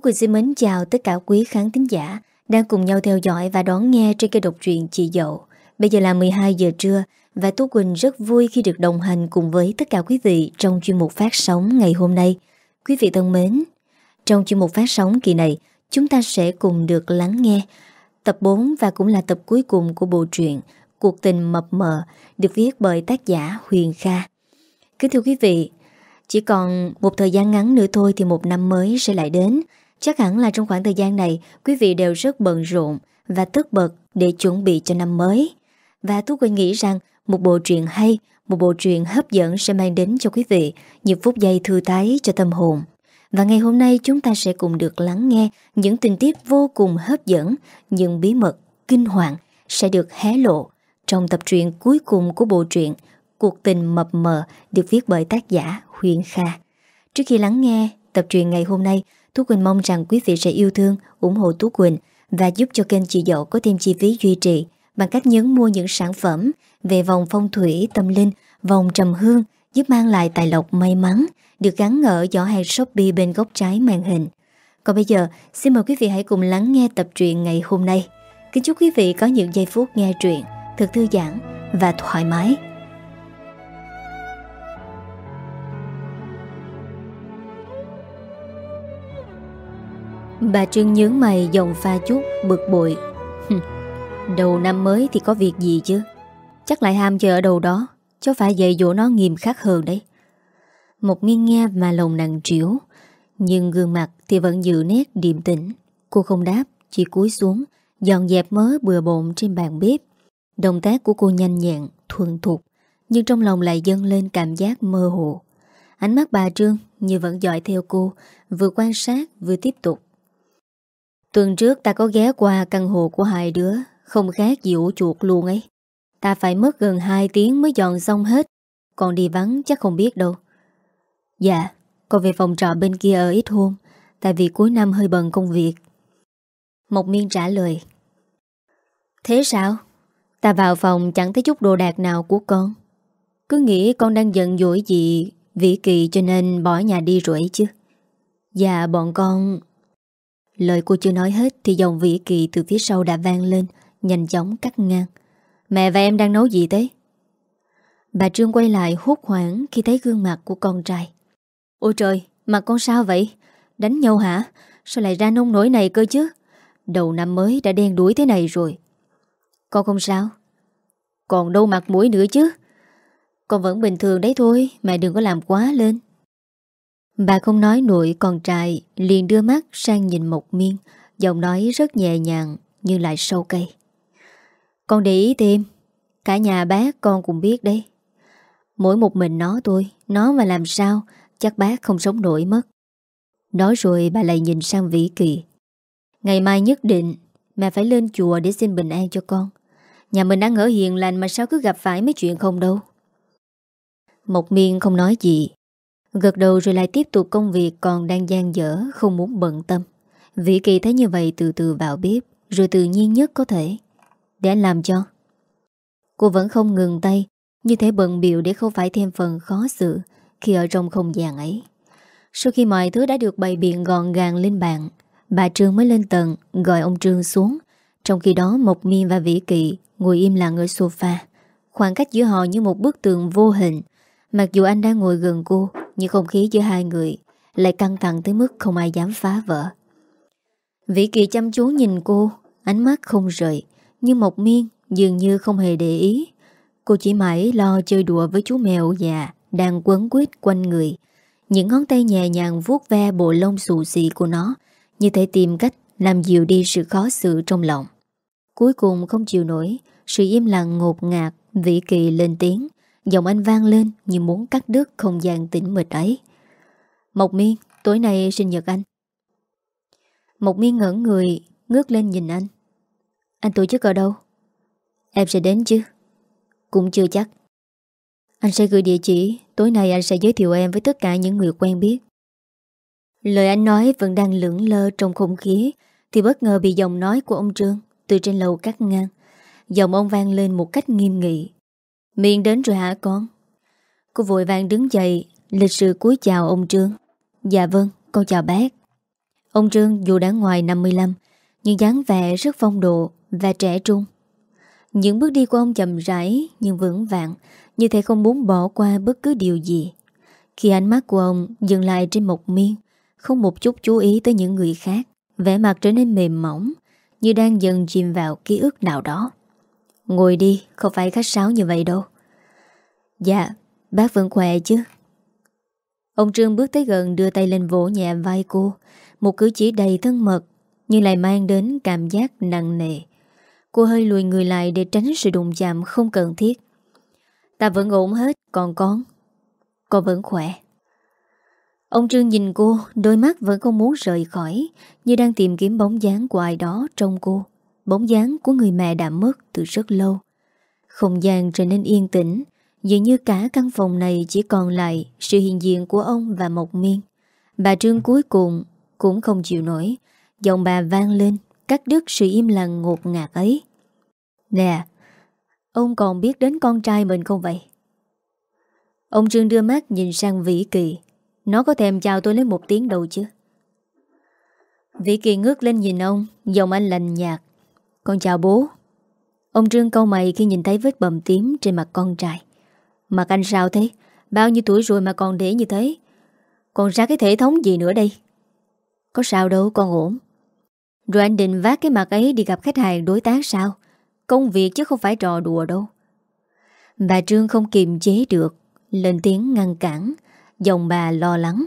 Tú Quỳnh xin mến chào tất cả quý khán thính giả đang cùng nhau theo dõi và đón nghe trên kênh độc truyện Chị Dậu. Bây giờ là 12 giờ trưa và Tú Quỳnh rất vui khi được đồng hành cùng với tất cả quý vị trong chuyên mục phát sóng ngày hôm nay. Quý vị thân mến, trong chuyên mục phát sóng kỳ này, chúng ta sẽ cùng được lắng nghe tập 4 và cũng là tập cuối cùng của bộ truyện Cuộc tình mập mờ được viết bởi tác giả Huyền Kha. Kính thưa quý vị, chỉ còn một thời gian ngắn nữa thôi thì một năm mới sẽ lại đến. Chắc hẳn là trong khoảng thời gian này, quý vị đều rất bận rộn và tất bật để chuẩn bị cho năm mới. Và Tú Quỳnh nghĩ rằng một bộ truyện hay, một bộ truyện hấp dẫn sẽ mang đến cho quý vị những phút giây thư thái cho tâm hồn. Và ngày hôm nay chúng ta sẽ cùng được lắng nghe những tình tiết vô cùng hấp dẫn, những bí mật, kinh hoàng sẽ được hé lộ trong tập truyện cuối cùng của bộ truyện Cuộc tình mập mờ được viết bởi tác giả Huyền Kha. Trước khi lắng nghe tập truyện ngày hôm nay, Tú Quỳnh mong rằng quý vị sẽ yêu thương, ủng hộ Tú Quỳnh và giúp cho kênh chị Dậu có thêm chi phí duy trì bằng cách nhấn mua những sản phẩm về vòng phong thủy tâm linh, vòng trầm hương giúp mang lại tài lộc may mắn được gắn ở giỏ hàng Shopee bên góc trái màn hình. Còn bây giờ, xin mời quý vị hãy cùng lắng nghe tập truyện ngày hôm nay. Kính chúc quý vị có những giây phút nghe truyện thật thư giãn và thoải mái. Bà Trương nhướng mày dòng pha chút bực bội. Đầu năm mới thì có việc gì chứ? Chắc lại ham chơi ở đâu đó cho phải dạy dỗ nó nghiêm khắc hơn đấy. Một miên nghe mà lòng nặng triểu Nhưng gương mặt thì vẫn giữ nét điềm tĩnh. Cô không đáp Chỉ cúi xuống Dọn dẹp mớ bừa bộn trên bàn bếp. Động tác của cô nhanh nhẹn, thuần thục Nhưng trong lòng lại dâng lên cảm giác mơ hồ. Ánh mắt bà Trương như vẫn dõi theo cô Vừa quan sát vừa tiếp tục. Tuần trước ta có ghé qua căn hộ của hai đứa, Không khác gì ổ chuột luôn ấy. Ta phải mất gần 2 tiếng mới dọn xong hết. Còn đi vắng chắc không biết đâu. Dạ Còn về phòng trọ bên kia ở ít hôm, Tại vì cuối năm hơi bận công việc. Mộc Miên trả lời. Thế sao? Ta vào phòng chẳng thấy chút đồ đạc nào của con. Cứ nghĩ con đang giận dỗi gì Vĩ kỳ cho nên bỏ nhà đi rồi chứ. Dạ bọn con Lời cô chưa nói hết Thì dòng vĩ kỳ từ phía sau đã vang lên Nhanh chóng cắt ngang Mẹ và em đang nấu gì thế? Bà Trương quay lại hốt hoảng Khi thấy gương mặt của con trai Ôi trời, mặt con sao vậy? Đánh nhau hả? Sao lại ra nông nổi này cơ chứ? Đầu năm mới đã đen đuổi thế này rồi Con không sao Còn đâu mặt mũi nữa chứ Con vẫn bình thường đấy thôi Mẹ đừng có làm quá lên Bà không nói nội còn trai, liền đưa mắt sang nhìn Mộc Miên, Giọng nói rất nhẹ nhàng Nhưng lại sâu cây. Con để ý thêm, Cả nhà bác con cũng biết đấy. Mỗi một mình nó thôi Nó mà làm sao, Chắc bác không sống nổi mất. Nói rồi bà lại nhìn sang Vĩ Kỳ. Ngày mai nhất định, Mẹ phải lên chùa để xin bình an cho con. Nhà mình đang ở hiền lành Mà sao cứ gặp phải mấy chuyện không đâu. Mộc miên không nói gì Gật đầu rồi lại tiếp tục công việc còn đang gian dở, không muốn bận tâm. vĩ kỳ thấy như vậy từ từ vào bếp, rồi tự nhiên nhất có thể. Để anh làm cho. Cô vẫn không ngừng tay, như thế bận biểu để không phải thêm phần khó xử khi ở trong không gian ấy. Sau khi mọi thứ đã được bày biện gọn gàng lên bàn, bà Trương mới lên tầng gọi ông Trương xuống. Trong khi đó Mộc Miên và Vĩ Kỳ ngồi im lặng ở sofa. Khoảng cách giữa họ như một bức tường vô hình. Mặc dù anh đang ngồi gần cô, nhưng không khí giữa hai người Lại căng thẳng tới mức không ai dám phá vỡ. Vĩ Kỳ chăm chú nhìn cô, Ánh mắt không rời, Nhưng Mộc Miên dường như không hề để ý. Cô chỉ mãi lo chơi đùa với chú mèo già Đang quấn quýt quanh người. Những ngón tay nhẹ nhàng vuốt ve bộ lông xù xì của nó Như thể tìm cách làm dịu đi sự khó xử trong lòng. Cuối cùng không chịu nổi, Sự im lặng ngột ngạt, Vĩ Kỳ lên tiếng. Giọng anh vang lên như muốn cắt đứt không gian tĩnh mịch ấy. Mộc Miên Tối nay sinh nhật anh. Mộc Miên ngẩn người, Ngước lên nhìn anh. Anh tổ chức ở đâu? Em sẽ đến chứ? Cũng chưa chắc. Anh sẽ gửi địa chỉ, Tối nay anh sẽ giới thiệu em với tất cả những người quen biết. Lời anh nói vẫn đang lưỡng lơ trong không khí, Thì bất ngờ bị giọng nói của ông Trương Từ trên lầu cắt ngang. Giọng ông vang lên một cách nghiêm nghị Miên đến rồi hả con? Cô vội vàng đứng dậy, lịch sự cúi chào ông Trương. Dạ vâng, con chào bác. Ông Trương dù đã ngoài 55 Nhưng dáng vẻ rất phong độ Và trẻ trung Những bước đi của ông chậm rãi Nhưng vững vàng Như thể không muốn bỏ qua bất cứ điều gì Khi ánh mắt của ông dừng lại trên một miên Không một chút chú ý tới những người khác vẻ mặt trở nên mềm mỏng Như đang dần chìm vào ký ức nào đó Ngồi đi, Không phải khách sáo như vậy đâu. Dạ Bác vẫn khỏe chứ? Ông Trương bước tới gần đưa tay lên vỗ nhẹ vai cô. Một cử chỉ đầy thân mật, Nhưng lại mang đến cảm giác nặng nề. Cô hơi lùi người lại để tránh sự đụng chạm không cần thiết. Ta vẫn ổn hết, Còn con? Con vẫn khỏe. Ông Trương nhìn cô, Đôi mắt vẫn không muốn rời khỏi, Như đang tìm kiếm bóng dáng của ai đó trong cô. Bóng dáng của người mẹ đã mất từ rất lâu Không gian trở nên yên tĩnh Dường như cả căn phòng này chỉ còn lại sự hiện diện của ông và Mộc Miên. Bà Trương cuối cùng cũng không chịu nổi. Giọng bà vang lên, cắt đứt sự im lặng ngột ngạt ấy. Nè, ông còn biết đến con trai mình không vậy? Ông Trương đưa mắt nhìn sang Vĩ Kỳ. Nó có thèm chào tôi lấy một tiếng đầu chứ? Vĩ Kỳ ngước lên nhìn ông, giọng anh lành nhạt. Con chào bố. Ông Trương câu mày khi nhìn thấy vết bầm tím trên mặt con trai. Mặt anh sao thế? Bao nhiêu tuổi rồi mà còn để như thế? Còn ra cái thể thống gì nữa đây? Có sao đâu, con ổn. Rồi anh định vác cái mặt ấy Đi gặp khách hàng đối tác sao? Công việc chứ không phải trò đùa đâu. Bà Trương không kiềm chế được, Lên tiếng ngăn cản Dòng bà lo lắng.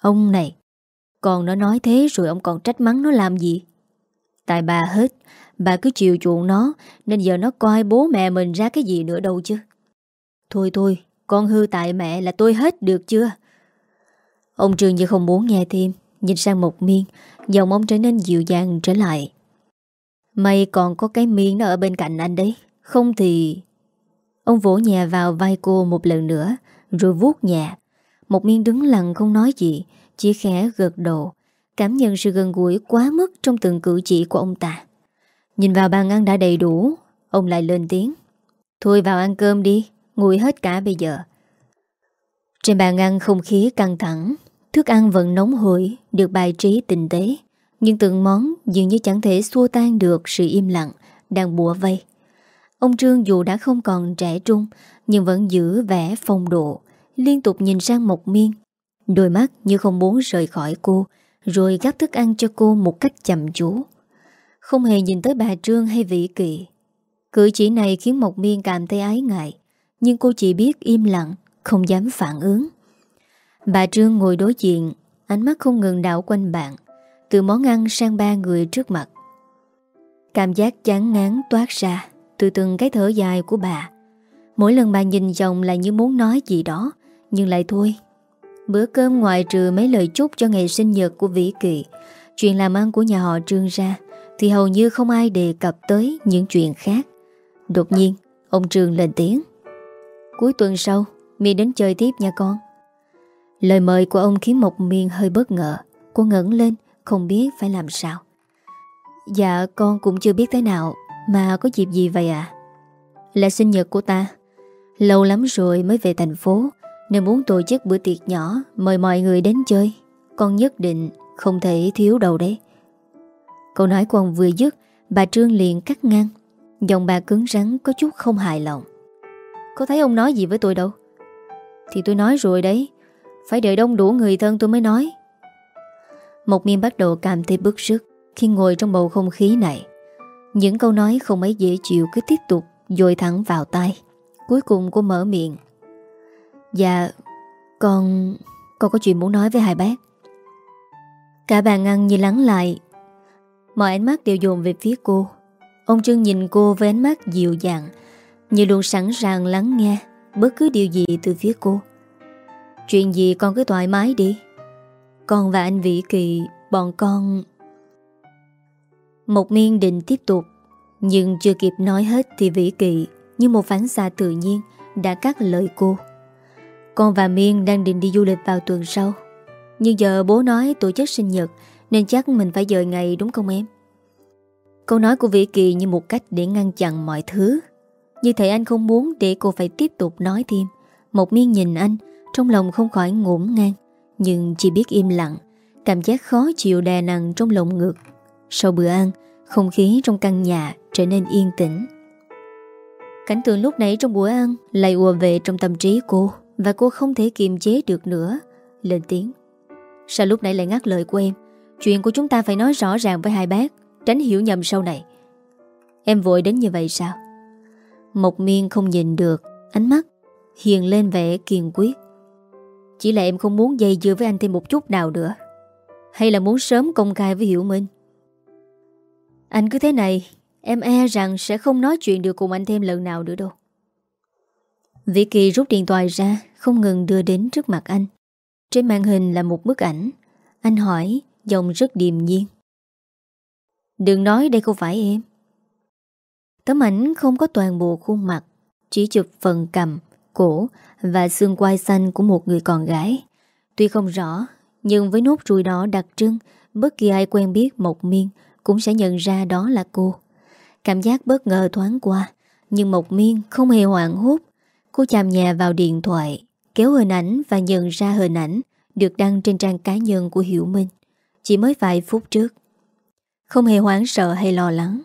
Ông này, Còn nó nói thế rồi ông còn trách mắng nó làm gì? Tại bà hết Bà cứ chiều chuộng nó Nên giờ nó coi bố mẹ mình ra cái gì nữa đâu chứ Thôi thôi, con hư tại mẹ là tôi hết được chưa? Ông Trường như không muốn nghe thêm, nhìn sang một miên, giọng ông trở nên dịu dàng trở lại. May còn có cái miên nó ở bên cạnh anh đấy, không thì... Ông vỗ nhà vào vai cô một lần nữa, rồi vuốt nhà. Một miên đứng lặng không nói gì, chỉ khẽ gật đầu, cảm nhận sự gần gũi quá mức trong từng cử chỉ của ông ta. Nhìn vào bàn ăn đã đầy đủ, ông lại lên tiếng. Thôi vào ăn cơm đi, Nguội hết cả bây giờ. Trên bàn ăn không khí căng thẳng Thức ăn vẫn nóng hổi Được bài trí tinh tế Nhưng từng món dường như chẳng thể xua tan được Sự im lặng đang bùa vây. Ông Trương dù đã không còn trẻ trung Nhưng vẫn giữ vẻ phong độ Liên tục nhìn sang Mộc Miên. Đôi mắt như không muốn rời khỏi cô Rồi gắp thức ăn cho cô một cách chậm chú. Không hề nhìn tới bà Trương hay vĩ kỳ Cử chỉ này khiến Mộc Miên cảm thấy ái ngại, nhưng cô chỉ biết im lặng, Không dám phản ứng. Bà Trương ngồi đối diện, Ánh mắt không ngừng đảo quanh bạn, Từ món ăn sang ba người trước mặt. Cảm giác chán ngán toát ra Từ từng cái thở dài của bà. Mỗi lần bà nhìn chồng là như muốn nói gì đó, Nhưng lại thôi. Bữa cơm ngoài trừ mấy lời chúc cho ngày sinh nhật của Vĩ Kỳ Chuyện làm ăn của nhà họ Trương ra thì hầu như không ai đề cập tới những chuyện khác. Đột nhiên, Ông Trương lên tiếng. Cuối tuần sau, Mi đến chơi tiếp nha con. Lời mời của ông khiến Mộc Miên hơi bất ngờ. Cô ngẩn lên, Không biết phải làm sao. Dạ con cũng chưa biết thế nào, Mà có dịp gì vậy à Là sinh nhật của ta. Lâu lắm rồi mới về thành phố, Nên muốn tổ chức bữa tiệc nhỏ Mời mọi người đến chơi. Con nhất định không thể thiếu đâu đấy. Câu nói của ông vừa dứt, Bà Trương liền cắt ngang. Giọng bà cứng rắn, có chút không hài lòng. Có thấy ông nói gì với tôi đâu? Thì tôi nói rồi đấy. Phải đợi đông đủ người thân tôi mới nói. Một miên bắt đầu cảm thấy bức sức Khi ngồi trong bầu không khí này. Những câu nói không mấy dễ chịu Cứ tiếp tục dội thẳng vào tay Cuối cùng cô mở miệng. Dạ Con Con có chuyện muốn nói với hai bác. Cả bà ngăn như lắng lại Mọi ánh mắt đều dồn về phía cô. Ông Trương nhìn cô với ánh mắt dịu dàng, như luôn sẵn sàng lắng nghe Bất cứ điều gì từ phía cô. Chuyện gì con cứ thoải mái đi. Con và anh Vĩ Kỳ, Bọn con Một miên định tiếp tục, Nhưng chưa kịp nói hết Thì Vĩ Kỳ, như một phản xạ tự nhiên, Đã cắt lời cô. Con và Miên đang định đi du lịch vào tuần sau. Nhưng giờ bố nói tổ chức sinh nhật nên chắc mình phải dời ngày, đúng không em? Câu nói của Vĩ Kỳ như một cách để ngăn chặn mọi thứ. Như thể anh không muốn để cô phải tiếp tục nói thêm. Một miên nhìn anh, Trong lòng không khỏi ngủm ngang, Nhưng chỉ biết im lặng. Cảm giác khó chịu đè nặng trong lồng ngực. Sau bữa ăn, Không khí trong căn nhà trở nên yên tĩnh. Cảnh tượng lúc nãy trong bữa ăn Lại ùa về trong tâm trí cô, Và cô không thể kiềm chế được nữa. Lên tiếng. Sao lúc nãy lại ngắt lời của em? Chuyện của chúng ta phải nói rõ ràng với hai bác, Tránh hiểu nhầm sau này. Em vội đến như vậy sao? Mộc miên không nhìn được, Ánh mắt hiền lên vẻ kiên quyết. Chỉ là em không muốn dây dưa với anh thêm một chút nào nữa. Hay là muốn sớm công khai với Hiểu Minh? Anh cứ thế này, Em e rằng sẽ không nói chuyện được cùng anh thêm lần nào nữa đâu. Vĩ Kỳ rút điện thoại ra, Không ngừng đưa đến trước mặt anh. Trên màn hình là một bức ảnh. Anh hỏi Giọng rất điềm nhiên. Đừng nói đây không phải em. Tấm ảnh không có toàn bộ khuôn mặt Chỉ chụp phần cầm, cổ Và xương quai xanh của một người con gái. Tuy không rõ Nhưng với nốt ruồi đỏ đặc trưng Bất kỳ ai quen biết Mộc Miên Cũng sẽ nhận ra đó là cô. Cảm giác bất ngờ thoáng qua Nhưng Mộc Miên không hề hoảng hốt. Cô chạm nhà vào điện thoại Kéo hình ảnh và nhận ra hình ảnh Được đăng trên trang cá nhân của Hiểu Minh. Chỉ mới vài phút trước. Không hề hoảng sợ hay lo lắng.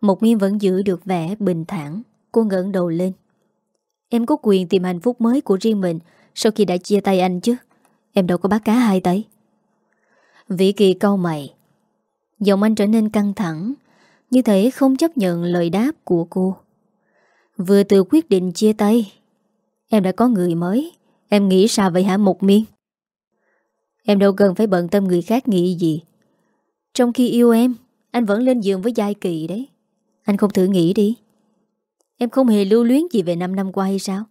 Mộc Miên vẫn giữ được vẻ bình thản, Cô ngẩng đầu lên. Em có quyền tìm hạnh phúc mới của riêng mình Sau khi đã chia tay anh chứ? Em đâu có bắt cá hai tay Vĩ Kỳ câu mày. Giọng anh trở nên căng thẳng, Như thể không chấp nhận lời đáp của cô. Vừa từ quyết định chia tay, Em đã có người mới. Em nghĩ sao vậy hả Mộc Miên? Em đâu cần phải bận tâm người khác nghĩ gì. Trong khi yêu em, Anh vẫn lên giường với Giai Kỳ đấy. Anh không thử nghĩ đi. Em không hề lưu luyến gì về 5 năm qua hay sao?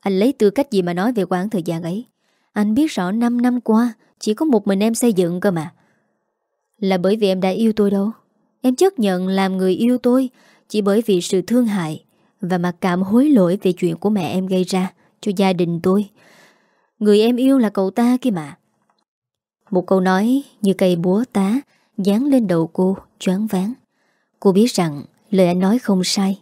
Anh lấy tư cách gì mà nói về quãng thời gian ấy? Anh biết rõ 5 năm qua Chỉ có một mình em xây dựng cơ mà. Là bởi vì em đã yêu tôi đâu. Em chấp nhận làm người yêu tôi Chỉ bởi vì sự thương hại Và mặc cảm hối lỗi về chuyện của mẹ em gây ra Cho gia đình tôi. Người em yêu là cậu ta kia mà. Một câu nói như cây búa tá Dán lên đầu cô choáng ván Cô biết rằng lời anh nói không sai.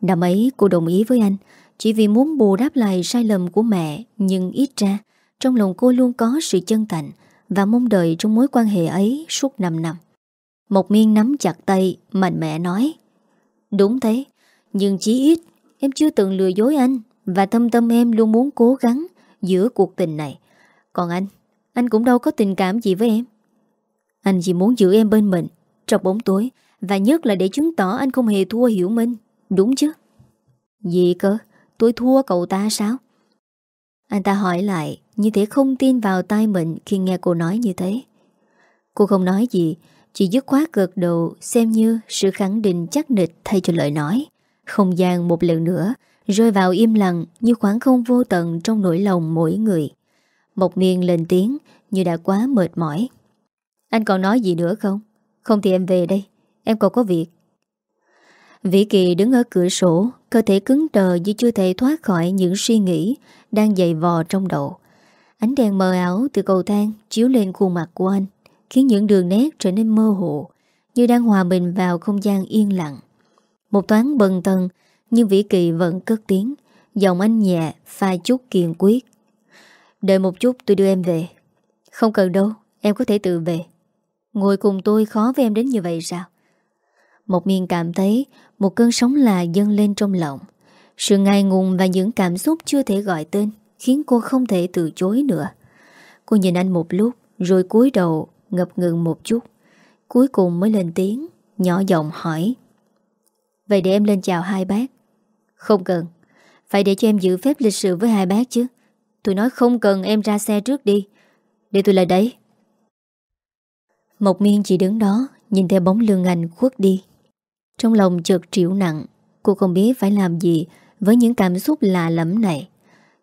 Năm ấy cô đồng ý với anh Chỉ vì muốn bù đáp lại sai lầm của mẹ, Nhưng ít ra Trong lòng cô luôn có sự chân thành Và mong đợi trong mối quan hệ ấy suốt 5 năm. Một miên nắm chặt tay, Mạnh mẽ nói, Đúng thế, Nhưng chí ít Em chưa từng lừa dối anh Và thâm tâm em luôn muốn cố gắng Giữa cuộc tình này. Còn anh anh cũng đâu có tình cảm gì với em. Anh chỉ muốn giữ em bên mình Trong bóng tối, Và nhất là để chứng tỏ anh không hề thua hiểu minh. Đúng chứ? Gì cơ? Tôi thua cậu ta sao? Anh ta hỏi lại, Như thế không tin vào tai mình Khi nghe cô nói như thế. Cô không nói gì, Chỉ dứt khoát gật đầu Xem như sự khẳng định chắc nịch Thay cho lời nói. Không gian một lần nữa Rơi vào im lặng Như khoảng không vô tận Trong nỗi lòng mỗi người. Một miên lên tiếng, Như đã quá mệt mỏi. Anh còn nói gì nữa không? Không thì em về đây, Em còn có việc. Vĩ Kỳ đứng ở cửa sổ, Cơ thể cứng đờ như chưa thể thoát khỏi những suy nghĩ Đang dày vò trong đầu. Ánh đèn mờ ảo từ cầu thang Chiếu lên khuôn mặt của anh, Khiến những đường nét trở nên mơ hồ, Như đang hòa mình vào không gian yên lặng. Một toán bần tần, Nhưng Vĩ Kỳ vẫn cất tiếng, Giọng anh nhẹ pha chút kiên quyết. Đợi một chút tôi đưa em về Không cần đâu Em có thể tự về Ngồi cùng tôi khó với em đến như vậy sao một miền cảm thấy một cơn sóng là dâng lên trong lòng. Sự ngại ngùng và những cảm xúc chưa thể gọi tên khiến cô không thể từ chối nữa. Cô nhìn anh một lúc rồi cúi đầu ngập ngừng một chút. Cuối cùng mới lên tiếng, nhỏ giọng hỏi. Vậy để em lên chào hai bác. Không cần. Phải để cho em giữ phép lịch sự với hai bác chứ. Tôi nói không cần em ra xe trước đi. Để tôi lại đấy. Mộc miên chỉ đứng đó, Nhìn theo bóng lưng anh khuất đi trong lòng chợt triệu nặng, Cô không biết phải làm gì Với những cảm xúc lạ lẫm này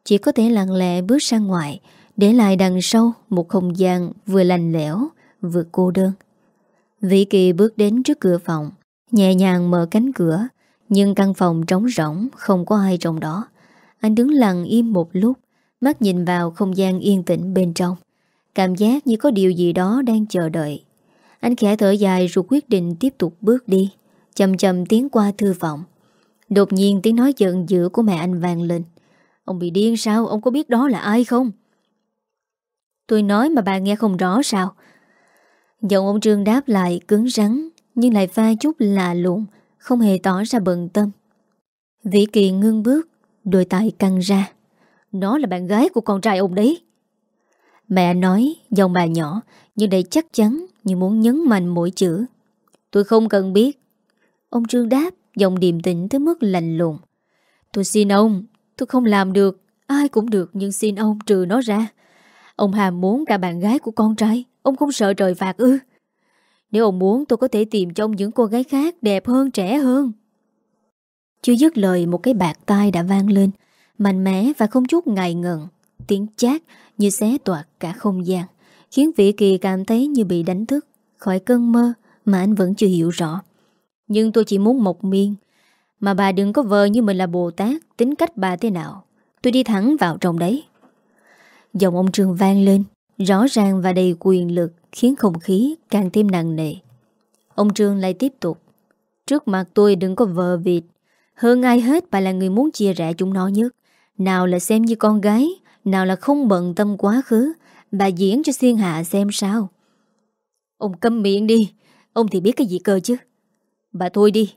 Chỉ có thể lặng lẽ bước ra ngoài, Để lại đằng sau Một không gian vừa lành lẽo, Vừa cô đơn Vĩ Kỳ bước đến trước cửa phòng, Nhẹ nhàng mở cánh cửa, Nhưng căn phòng trống rỗng, Không có ai trong đó Anh đứng lặng im một lúc Mắt nhìn vào không gian yên tĩnh bên trong. Cảm giác như có điều gì đó đang chờ đợi. Anh khẽ thở dài rồi quyết định tiếp tục bước đi Chầm chầm tiến qua thư vọng. Đột nhiên tiếng nói giận dữ của mẹ anh vang lên. Ông bị điên sao? Ông có biết đó là ai không? Tôi nói mà bà nghe không rõ sao? Giọng ông Trương đáp lại cứng rắn, Nhưng lại pha chút lạ lụng Không hề tỏ ra bận tâm. Vĩ Kỳ ngưng bước, Đôi tay căng ra. Nó là bạn gái của con trai ông đấy. Mẹ nói Dòng bà nhỏ, Nhưng đầy chắc chắn Như muốn nhấn mạnh mỗi chữ. Tôi không cần biết. Ông Trương đáp, Giọng điềm tĩnh tới mức lạnh lùng. Tôi xin ông, Tôi không làm được, Ai cũng được Nhưng xin ông trừ nó ra. Ông Hàm muốn cả bạn gái của con trai, Ông không sợ trời phạt ư. Nếu ông muốn, tôi có thể tìm cho ông những cô gái khác Đẹp hơn, trẻ hơn. Chưa dứt lời, một cái bạc tai đã vang lên. Mạnh mẽ và không chút ngại ngần. Tiếng chát như xé toạc cả không gian, Khiến vị kỳ cảm thấy như bị đánh thức Khỏi cơn mơ Mà anh vẫn chưa hiểu rõ. Nhưng tôi chỉ muốn một miên, Mà bà đừng có vờ như mình là Bồ Tát, Tính cách bà thế nào. Tôi đi thẳng vào trong đấy. Giọng ông Trương vang lên, Rõ ràng và đầy quyền lực, Khiến không khí càng thêm nặng nề. Ông Trương lại tiếp tục, Trước mặt tôi đừng có vờ vịt, Hơn ai hết bà là người muốn chia rẽ chúng nó nhất. Nào là xem như con gái, Nào là không bận tâm quá khứ, Bà diễn cho Xuyên hạ xem sao. Ông câm miệng đi, Ông thì biết cái gì cơ chứ? Bà thôi đi.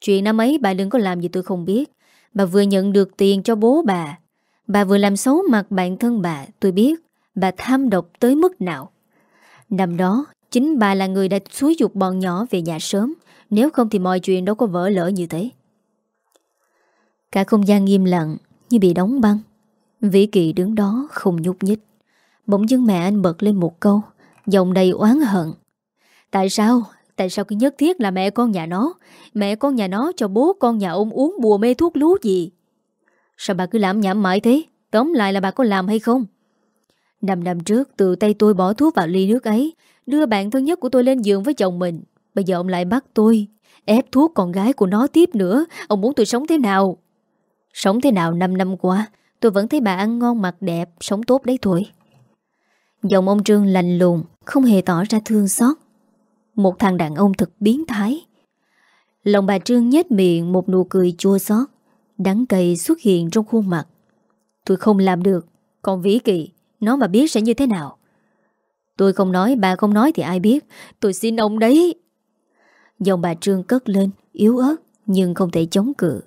Chuyện năm ấy bà đừng có làm gì tôi không biết. Bà vừa nhận được tiền cho bố bà Bà vừa làm xấu mặt bạn thân bà, Tôi biết bà tham độc tới mức nào. Năm đó, Chính bà là người đã xúi dục bọn nhỏ về nhà sớm, Nếu không thì mọi chuyện đâu có vỡ lỡ như thế. Cả không gian im lặng như bị đóng băng. Vĩ Kỳ đứng đó không nhúc nhích. Bỗng dưng mẹ anh bật lên một câu, Giọng đầy oán hận. Tại sao? Tại sao cứ nhất thiết là mẹ con nhà nó? Mẹ con nhà nó cho bố con nhà ông uống bùa mê thuốc lú gì? Sao bà cứ làm nhảm mãi thế? Tóm lại là bà có làm hay không? Năm năm trước, từ tay tôi bỏ thuốc vào ly nước ấy, Đưa bạn thân nhất của tôi lên giường với chồng mình. Bây giờ ông lại bắt tôi, Ép thuốc con gái của nó tiếp nữa. Ông muốn tôi sống thế nào? Sống thế nào 5 năm qua, Tôi vẫn thấy bà ăn ngon mặc đẹp, Sống tốt đấy thôi. Giọng ông Trương lành lùng, Không hề tỏ ra thương xót. Một thằng đàn ông thật biến thái. Lòng bà Trương nhếch miệng, Một nụ cười chua xót. Đắng cay xuất hiện trong khuôn mặt. Tôi không làm được, Còn Vĩ Kỳ Nó mà biết sẽ như thế nào? Tôi không nói, bà không nói thì ai biết. Tôi xin ông đấy. Dòng bà Trương cất lên, Yếu ớt, nhưng không thể chống cự.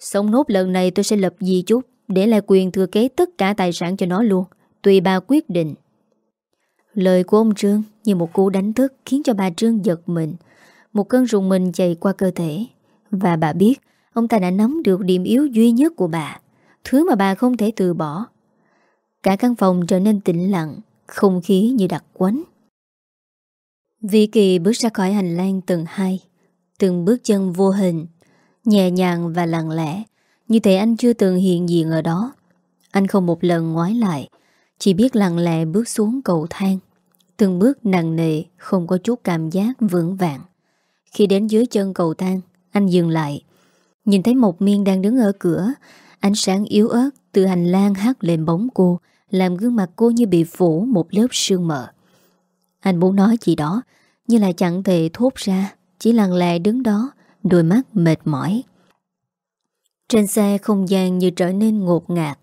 Xong nốt lần này tôi sẽ lập di chúc, Để lại quyền thừa kế tất cả tài sản cho nó luôn, Tùy bà quyết định. Lời của ông Trương như một cú đánh thức Khiến cho bà Trương giật mình. Một cơn rùng mình chạy qua cơ thể. Và bà biết, Ông ta đã nắm được điểm yếu duy nhất của bà, Thứ mà bà không thể từ bỏ. Cả căn phòng trở nên tĩnh lặng, Không khí như đặc quánh. Vĩ Kỳ bước ra khỏi hành lang tầng 2 Từng bước chân vô hình Nhẹ nhàng và lặng lẽ. Như thể anh chưa từng hiện diện ở đó. Anh không một lần ngoái lại, Chỉ biết lặng lẽ bước xuống cầu thang. Từng bước nặng nề, Không có chút cảm giác vững vàng. Khi đến dưới chân cầu thang, Anh dừng lại. Nhìn thấy một miên đang đứng ở cửa, Ánh sáng yếu ớt từ hành lang hắt lên bóng cô, Làm gương mặt cô như bị phủ một lớp sương mờ. Anh muốn nói gì đó, Nhưng lại chẳng thể thốt ra, Chỉ lặng lẽ đứng đó Đôi mắt mệt mỏi. Trên xe không gian như trở nên ngột ngạt.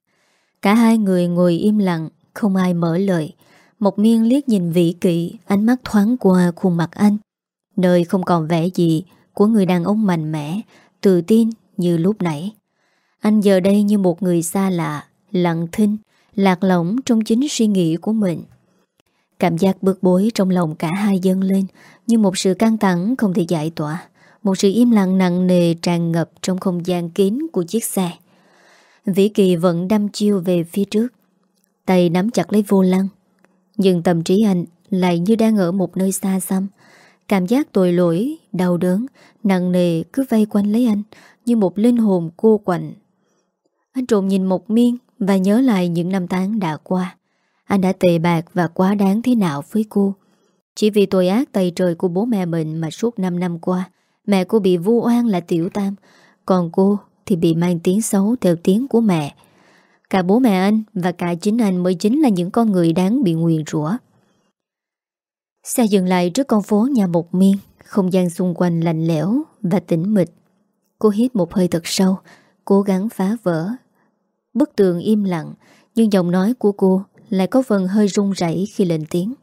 Cả hai người ngồi im lặng, Không ai mở lời. Một miên liếc nhìn vị kỵ, Ánh mắt thoáng qua khuôn mặt anh. Nơi không còn vẻ gì Của người đàn ông mạnh mẽ, Tự tin như lúc nãy. Anh giờ đây như một người xa lạ, Lặng thinh, Lạc lõng trong chính suy nghĩ của mình. Cảm giác bực bối trong lòng cả hai dâng lên Như một sự căng thẳng không thể giải tỏa. Một sự im lặng nặng nề tràn ngập Trong không gian kín của chiếc xe Vĩ Kỳ vẫn đâm chiêu về phía trước Tay nắm chặt lấy vô lăng Nhưng tâm trí anh lại như đang ở một nơi xa xăm Cảm giác tội lỗi, đau đớn, nặng nề cứ vây quanh lấy anh như một linh hồn cô quạnh. Anh trộm nhìn một miên và nhớ lại những năm tháng đã qua. Anh đã tệ bạc và quá đáng thế nào với cô. Chỉ vì tội ác tày trời của bố mẹ mình mà suốt 5 năm qua, mẹ cô bị vu oan là tiểu tam, còn cô thì bị mang tiếng xấu theo tiếng của mẹ. Cả bố mẹ anh và cả chính anh mới chính là những con người đáng bị nguyền rủa. Xe dừng lại trước con phố nhà một miên Không gian xung quanh lạnh lẽo và tĩnh mịch Cô hít một hơi thật sâu Cố gắng phá vỡ Bức tường im lặng Nhưng giọng nói của cô lại có phần hơi run rẩy khi lên tiếng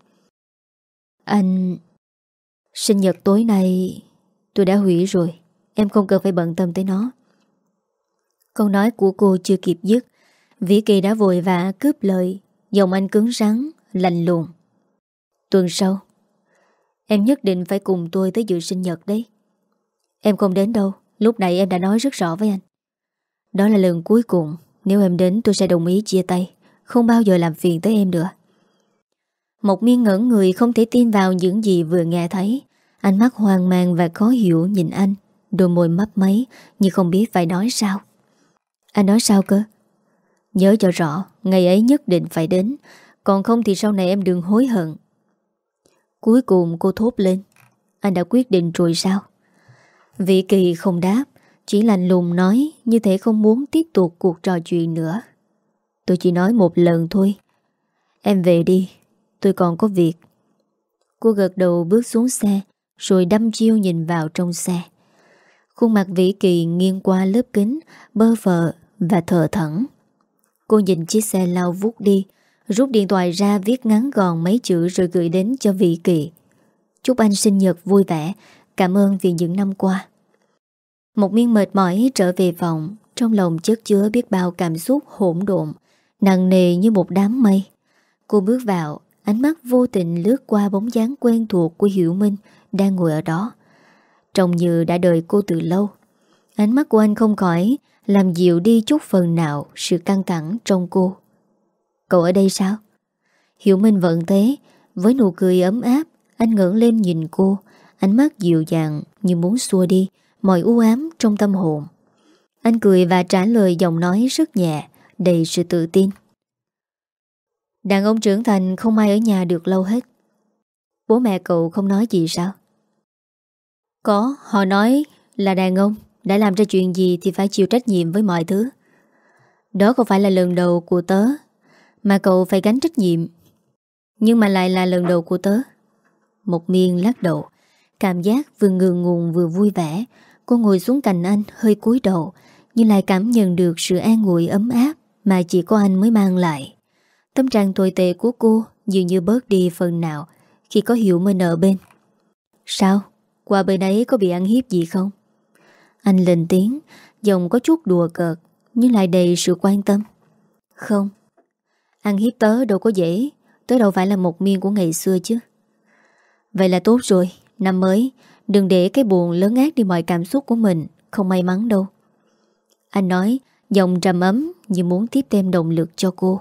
Anh... Sinh nhật tối nay tôi đã hủy rồi. Em không cần phải bận tâm tới nó. Câu nói của cô chưa kịp dứt. Vĩ Kỳ đã vội vã cướp lời. Giọng anh cứng rắn, lạnh lùng. Tuần sau Em nhất định phải cùng tôi tới dự sinh nhật đấy. Em không đến đâu. Lúc nãy em đã nói rất rõ với anh. Đó là lần cuối cùng. Nếu em đến tôi sẽ đồng ý chia tay. Không bao giờ làm phiền tới em nữa. Một miên ngẩn người không thể tin vào những gì vừa nghe thấy. Ánh mắt hoang mang và khó hiểu nhìn anh, Đôi môi mấp máy, như không biết phải nói sao. Anh nói sao cơ? Nhớ cho rõ, Ngày ấy nhất định phải đến, Còn không thì sau này em đừng hối hận. Cuối cùng cô thốt lên, Anh đã quyết định rồi sao? Vị kỳ không đáp, Chỉ lành lùng nói Như thể không muốn tiếp tục cuộc trò chuyện nữa. Tôi chỉ nói một lần thôi. Em về đi, Tôi còn có việc. Cô gật đầu bước xuống xe rồi đâm chiêu nhìn vào trong xe. Khuôn mặt Vĩ Kỳ nghiêng qua lớp kính, Bơ vợ và thờ thẫn. Cô nhìn chiếc xe lao vút đi, Rút điện thoại ra viết ngắn gòn mấy chữ Rồi gửi đến cho Vĩ Kỳ. Chúc anh sinh nhật vui vẻ, Cảm ơn vì những năm qua. Một miên mệt mỏi trở về phòng, Trong lòng chất chứa biết bao cảm xúc hỗn độn, Nặng nề như một đám mây. Cô bước vào, Ánh mắt vô tình lướt qua bóng dáng quen thuộc của Hiểu Minh đang ngồi ở đó. Trông như đã đợi cô từ lâu. Ánh mắt của anh không khỏi Làm dịu đi chút phần nào Sự căng thẳng trong cô. Cậu ở đây sao? Hiểu Minh vẫn thế. Với nụ cười ấm áp, Anh ngẩng lên nhìn cô. Ánh mắt dịu dàng như muốn xua đi Mọi u ám trong tâm hồn. Anh cười và trả lời giọng nói rất nhẹ, Đầy sự tự tin. Đàn ông trưởng thành không ai ở nhà được lâu hết. Bố mẹ cậu không nói gì sao? Có, họ nói là đàn ông đã làm ra chuyện gì thì phải chịu trách nhiệm với mọi thứ. Đó không phải là lần đầu của tớ, mà cậu phải gánh trách nhiệm. Nhưng mà lại là lần đầu của tớ. Một miên lắc đầu, cảm giác vừa ngường ngùng vừa vui vẻ. Cô ngồi xuống cạnh anh hơi cúi đầu, nhưng lại cảm nhận được sự an ngụy ấm áp mà chỉ có anh mới mang lại. Tâm trạng tồi tệ của cô dường như bớt đi phần nào khi có Hiểu Minh ở bên. Sao? Qua bên ấy có bị ăn hiếp gì không? Anh lên tiếng Giọng có chút đùa cợt Nhưng lại đầy sự quan tâm. Không. Ăn hiếp tớ đâu có dễ Tớ đâu phải là một miên của ngày xưa chứ. Vậy là tốt rồi Năm mới Đừng để cái buồn lớn ác đi mọi cảm xúc của mình Không may mắn đâu. Anh nói Giọng trầm ấm như muốn tiếp thêm động lực cho cô.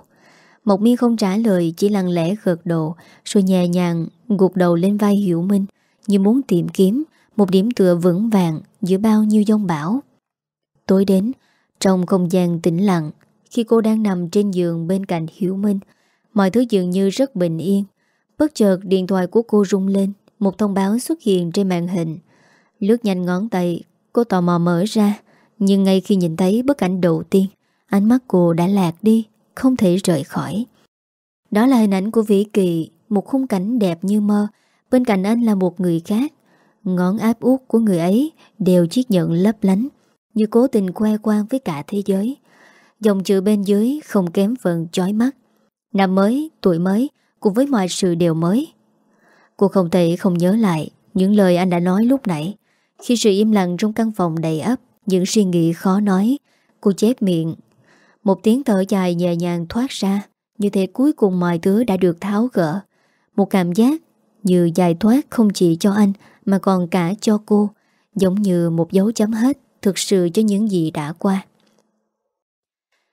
Một miên không trả lời Chỉ lặng lẽ gợt đồ, Rồi nhẹ nhàng gục đầu lên vai Hiểu Minh như muốn tìm kiếm một điểm tựa vững vàng giữa bao nhiêu giông bão. Tối đến, trong không gian tĩnh lặng, khi cô đang nằm trên giường bên cạnh Hiếu Minh, mọi thứ dường như rất bình yên. Bất chợt điện thoại của cô rung lên, một thông báo xuất hiện trên màn hình. Lướt nhanh ngón tay, cô tò mò mở ra, nhưng ngay khi nhìn thấy bức ảnh đầu tiên, ánh mắt cô đã lạc đi, không thể rời khỏi. Đó là hình ảnh của Vĩ Kỳ, một khung cảnh đẹp như mơ, Bên cạnh anh là một người khác. Ngón áp út của người ấy Đều chiếc nhận lấp lánh Như cố tình khoe quan với cả thế giới. Dòng chữ bên dưới không kém phần chói mắt. Năm mới, tuổi mới Cùng với mọi sự đều mới. Cô không thể không nhớ lại Những lời anh đã nói lúc nãy. Khi sự im lặng trong căn phòng đầy ấp Những suy nghĩ khó nói Cô chép miệng. Một tiếng thở dài nhẹ nhàng thoát ra Như thế cuối cùng mọi thứ đã được tháo gỡ. Một cảm giác như giải thoát không chỉ cho anh, Mà còn cả cho cô, Giống như một dấu chấm hết Thực sự cho những gì đã qua.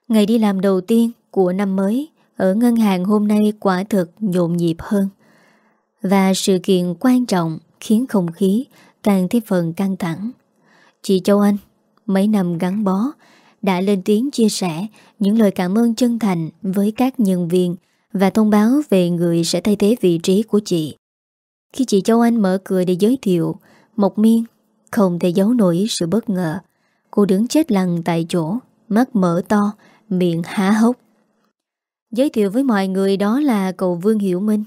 Ngày đi làm đầu tiên Của năm mới Ở ngân hàng hôm nay quả thực nhộn nhịp hơn. Và sự kiện quan trọng Khiến không khí Càng thêm phần căng thẳng. Chị Châu Anh, Mấy năm gắn bó, Đã lên tiếng chia sẻ Những lời cảm ơn chân thành Với các nhân viên Và thông báo về người sẽ thay thế vị trí của chị khi chị Châu Anh mở cửa để giới thiệu, Mộc miên Không thể giấu nổi sự bất ngờ. Cô đứng chết lặng tại chỗ, Mắt mở to, Miệng há hốc. Giới thiệu với mọi người đó là cậu Vương Hiểu Minh.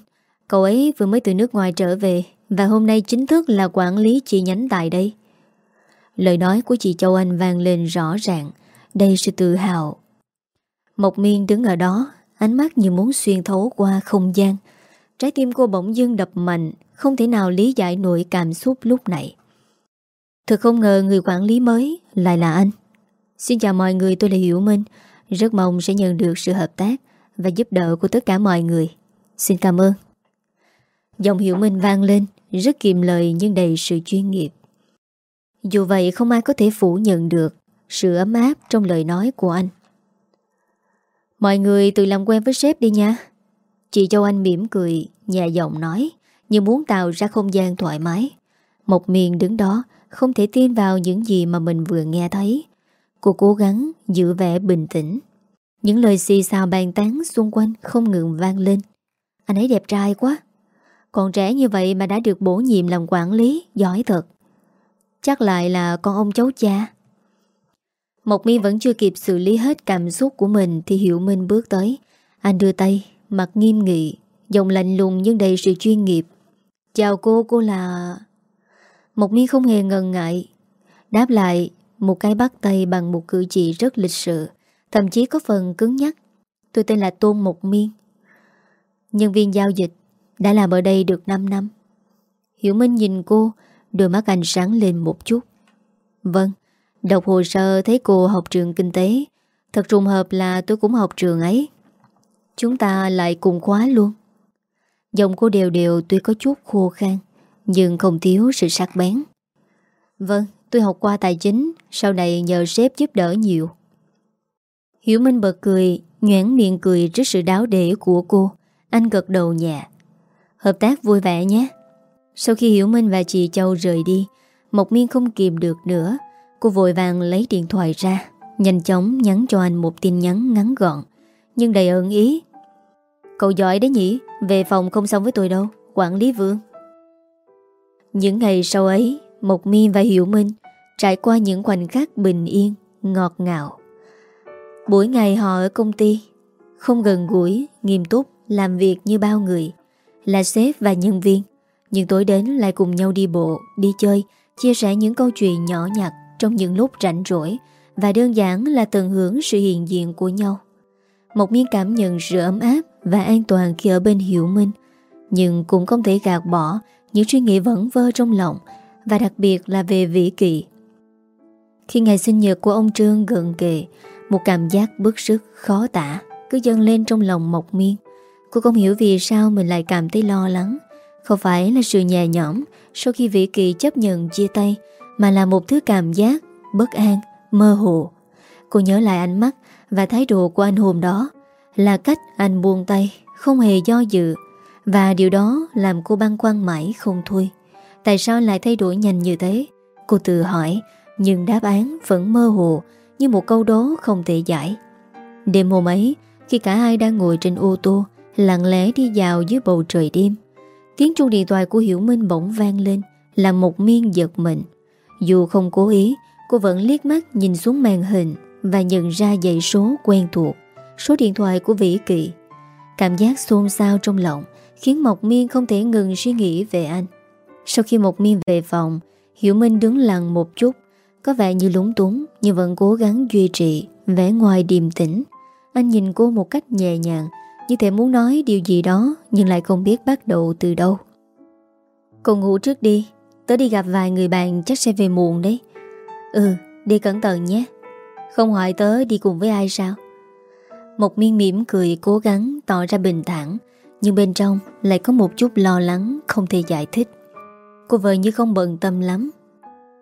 Cậu ấy vừa mới từ nước ngoài trở về Và hôm nay chính thức là quản lý chi nhánh tại đây. Lời nói của chị Châu Anh vang lên rõ ràng Đây sự tự hào. Mộc miên đứng ở đó, Ánh mắt như muốn xuyên thấu qua không gian. Trái tim cô bỗng dưng đập mạnh không thể nào lý giải nổi cảm xúc lúc này. Thật không ngờ người quản lý mới Lại là anh. Xin chào mọi người, tôi là Hiểu Minh. Rất mong sẽ nhận được sự hợp tác Và giúp đỡ của tất cả mọi người. Xin cảm ơn. Giọng Hiểu Minh vang lên, Rất kiềm lời nhưng đầy sự chuyên nghiệp. Dù vậy không ai có thể phủ nhận được Sự ấm áp trong lời nói của anh. Mọi người tự làm quen với sếp đi nha. Chị Châu Anh mỉm cười, nhẹ giọng nói. Như muốn tạo ra không gian thoải mái. Một miền đứng đó Không thể tin vào những gì mà mình vừa nghe thấy. Cô cố gắng giữ vẻ bình tĩnh. Những lời xì xào bàn tán xung quanh Không ngừng vang lên. Anh ấy đẹp trai quá. Còn trẻ như vậy mà đã được bổ nhiệm làm quản lý Giỏi thật. Chắc lại là con ông cháu cha. Mộc mi vẫn chưa kịp xử lý hết cảm xúc của mình Thì hiểu Minh bước tới. Anh đưa tay, mặt nghiêm nghị Giọng lạnh lùng nhưng đầy sự chuyên nghiệp. Chào cô, cô là... Mộc mi không hề ngần ngại. Đáp lại một cái bắt tay bằng một cử chỉ rất lịch sự Thậm chí có phần cứng nhắc. Tôi tên là Tôn Mộc Miên Nhân viên giao dịch Đã làm ở đây được 5 năm. Hiểu Minh nhìn cô Đôi mắt anh sáng lên một chút. Vâng Đọc hồ sơ thấy cô học trường kinh tế. Thật trùng hợp là tôi cũng học trường ấy. Chúng ta lại cùng khóa luôn. Giọng cô đều đều tuy có chút khô khan, Nhưng không thiếu sự sắc bén. Vâng tôi học qua tài chính, Sau này nhờ sếp giúp đỡ nhiều. Hiểu Minh bật cười Nhoãn miệng cười trước sự đáo để của cô. Anh gật đầu nhẹ. Hợp tác vui vẻ nhé. Sau khi Hiểu Minh và chị Châu rời đi, Mộc Miên không kìm được nữa. Cô vội vàng lấy điện thoại ra, Nhanh chóng nhắn cho anh một tin nhắn ngắn gọn. Nhưng đầy ơn ý. Cậu giỏi đấy nhỉ? Về phòng không xong với tôi đâu Quản lý vương. Những ngày sau ấy Mộc Miên và Hiểu Minh Trải qua những khoảnh khắc bình yên Ngọt ngào. Buổi ngày họ ở công ty Không gần gũi, nghiêm túc Làm việc như bao người Là sếp và nhân viên. Nhưng tối đến lại cùng nhau đi bộ, đi chơi Chia sẻ những câu chuyện nhỏ nhặt trong những lúc rảnh rỗi và đơn giản là tận hưởng sự hiện diện của nhau. Một miên cảm nhận sự ấm áp và an toàn khi ở bên Hiểu Minh, nhưng cũng không thể gạt bỏ những suy nghĩ vẫn vơ trong lòng và đặc biệt là về vĩ kỳ. Khi ngày sinh nhật của ông Trương gần kề, một cảm giác bức sức khó tả cứ dâng lên trong lòng Mộc Miên. Cô không hiểu vì sao mình lại cảm thấy lo lắng. Không phải là sự nhẹ nhõm sau khi Vĩ Kỳ chấp nhận chia tay mà là một thứ cảm giác bất an, mơ hồ. Cô nhớ lại ánh mắt và thái độ của anh hôm đó là cách anh buông tay, không hề do dự và điều đó làm cô băn khoăn mãi không thôi. Tại sao lại thay đổi nhanh như thế? Cô tự hỏi, nhưng đáp án vẫn mơ hồ như một câu đố không thể giải. Đêm hôm ấy, khi cả hai đang ngồi trên ô tô, lặng lẽ đi dạo dưới bầu trời đêm, tiếng chuông điện thoại của Hiểu Minh bỗng vang lên, làm một miên giật mình. Dù không cố ý, cô vẫn liếc mắt nhìn xuống màn hình và nhận ra dãy số quen thuộc, số điện thoại của Vĩ Kỳ. Cảm giác xôn xao trong lòng khiến Mộc Miên không thể ngừng suy nghĩ về anh. Sau khi Mộc Miên về phòng, Hiểu Minh đứng lặng một chút, có vẻ như lúng túng nhưng vẫn cố gắng duy trì vẻ ngoài điềm tĩnh. Anh nhìn cô một cách nhẹ nhàng, như thể muốn nói điều gì đó nhưng lại không biết bắt đầu từ đâu. Cô ngủ trước đi, Tớ đi gặp vài người bạn chắc sẽ về muộn đấy Ừ đi cẩn thận nhé không hỏi tớ đi cùng với ai sao? Một miên mỉm cười cố gắng tỏ ra bình thản Nhưng bên trong lại có một chút lo lắng Không thể giải thích. Cô vợ như không bận tâm lắm.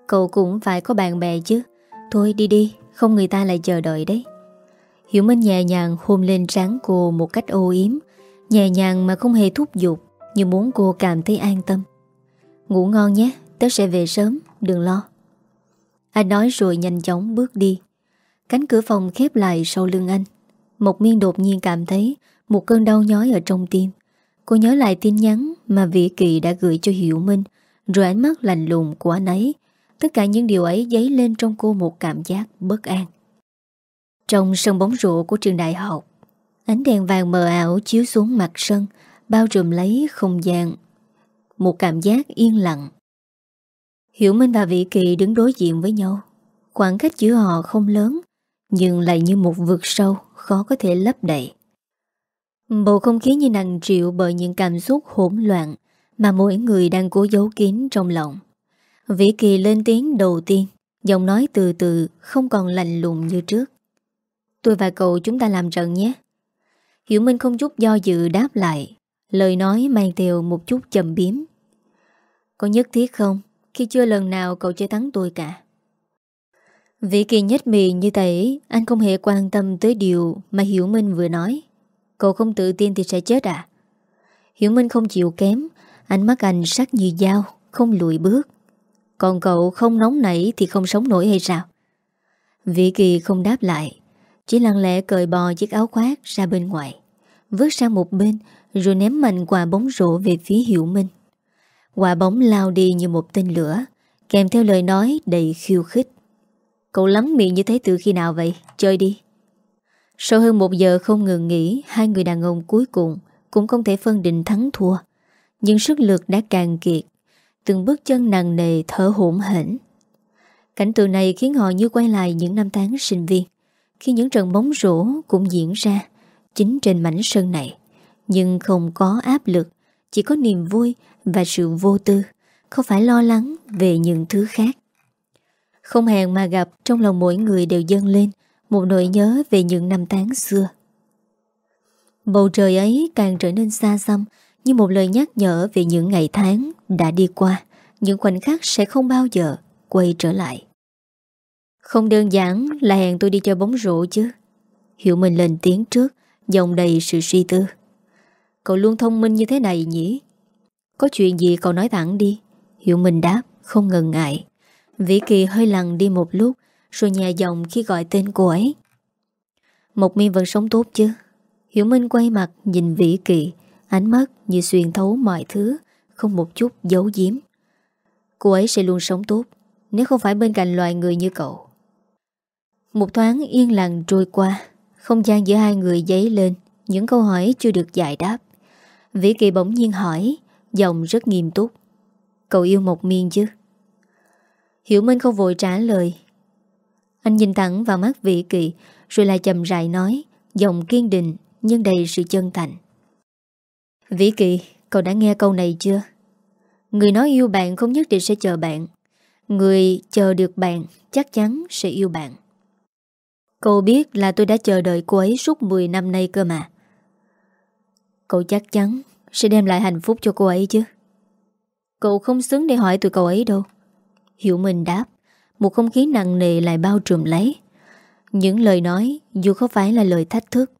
Cậu cũng phải có bạn bè chứ. Thôi đi đi Không người ta lại chờ đợi đấy. Hiểu Minh nhẹ nhàng hôn lên trán cô một cách ô yếm Nhẹ nhàng mà không hề thúc giục Nhưng muốn cô cảm thấy an tâm. Ngủ ngon nhé, tớ sẽ về sớm, đừng lo. Anh nói rồi nhanh chóng bước đi. Cánh cửa phòng khép lại sau lưng anh. Một miên đột nhiên cảm thấy một cơn đau nhói ở trong tim. Cô nhớ lại tin nhắn mà Vĩ Kỳ đã gửi cho Hiểu Minh, rồi ánh mắt lạnh lùng của anh ấy. Tất cả những điều ấy dấy lên trong cô một cảm giác bất an. Trong sân bóng rổ của trường đại học, ánh đèn vàng mờ ảo chiếu xuống mặt sân, bao trùm lấy không gian một cảm giác yên lặng. Hiểu Minh và Vị Kỳ đứng đối diện với nhau. Khoảng cách giữa họ không lớn, nhưng lại như một vực sâu khó có thể lấp đầy. Bầu không khí như nặng triệu bởi những cảm xúc hỗn loạn mà mỗi người đang cố giấu kín trong lòng. Vĩ Kỳ lên tiếng đầu tiên, giọng nói từ từ không còn lạnh lùng như trước. Tôi và cậu chúng ta làm trận nhé. Hiểu Minh không chút do dự đáp lại, lời nói mang theo một chút chầm biếm. Có nhất thiết không, khi chưa lần nào cậu chơi thắng tôi cả. Vĩ Kỳ nhếch mì như thế, anh không hề quan tâm tới điều mà Hiểu Minh vừa nói. Cậu không tự tin thì sẽ chết à? Hiểu Minh không chịu kém, ánh mắt anh sắc như dao, không lùi bước. Còn cậu không nóng nảy thì không sống nổi hay sao? Vĩ Kỳ không đáp lại, chỉ lặng lẽ cởi bò chiếc áo khoác ra bên ngoài, vứt sang một bên rồi ném mạnh quả bóng rổ về phía Hiểu Minh. Quả bóng lao đi như một tên lửa, kèm theo lời nói đầy khiêu khích. Cậu lắm miệng như thế từ khi nào vậy? Chơi đi. Sau hơn một giờ không ngừng nghỉ, hai người đàn ông cuối cùng cũng không thể phân định thắng thua. Nhưng sức lực đã càng kiệt, từng bước chân nặng nề thở hổn hển. Cảnh tượng này khiến họ như quay lại những năm tháng sinh viên, khi những trận bóng rổ cũng diễn ra chính trên mảnh sân này. Nhưng không có áp lực, chỉ có niềm vui và sự vô tư, không phải lo lắng về những thứ khác. Không hẹn mà gặp trong lòng mỗi người đều dâng lên một nỗi nhớ về những năm tháng xưa. Bầu trời ấy càng trở nên xa xăm như một lời nhắc nhở về những ngày tháng đã đi qua, những khoảnh khắc sẽ không bao giờ quay trở lại. Không đơn giản là hẹn tôi đi chơi bóng rổ chứ. Hiểu mình lên tiếng trước, dòng đầy sự suy tư. Cậu luôn thông minh như thế này nhỉ? Có chuyện gì cậu nói thẳng đi. Hiểu mình đáp, không ngần ngại. Vĩ Kỳ hơi lặng đi một lúc, Rồi nhà giọng khi gọi tên cô ấy. Mộc miên vẫn sống tốt chứ? Hiểu Minh quay mặt nhìn Vĩ Kỳ, Ánh mắt như xuyên thấu mọi thứ, Không một chút giấu giếm. Cô ấy sẽ luôn sống tốt, Nếu không phải bên cạnh loài người như cậu. Một thoáng yên lặng trôi qua, Không gian giữa hai người dấy lên, Những câu hỏi chưa được giải đáp. Vĩ Kỳ bỗng nhiên hỏi, Giọng rất nghiêm túc. Cậu yêu Mộc Miên chứ? Hiểu Minh không vội trả lời. Anh nhìn thẳng vào mắt vị kỳ, Rồi lại chậm rãi nói, Giọng kiên định, nhưng đầy sự chân thành. Vĩ Kỳ, Cậu đã nghe câu này chưa? Người nói yêu bạn không nhất định sẽ chờ bạn. Người chờ được bạn, Chắc chắn sẽ yêu bạn. Cậu biết là tôi đã chờ đợi cô ấy Suốt 10 năm nay cơ mà. Cậu chắc chắn Sẽ đem lại hạnh phúc cho cô ấy chứ? Cậu không xứng để hỏi tụi cậu ấy đâu. Hiểu Minh đáp. Một không khí nặng nề lại bao trùm lấy. Những lời nói, Dù không phải là lời thách thức,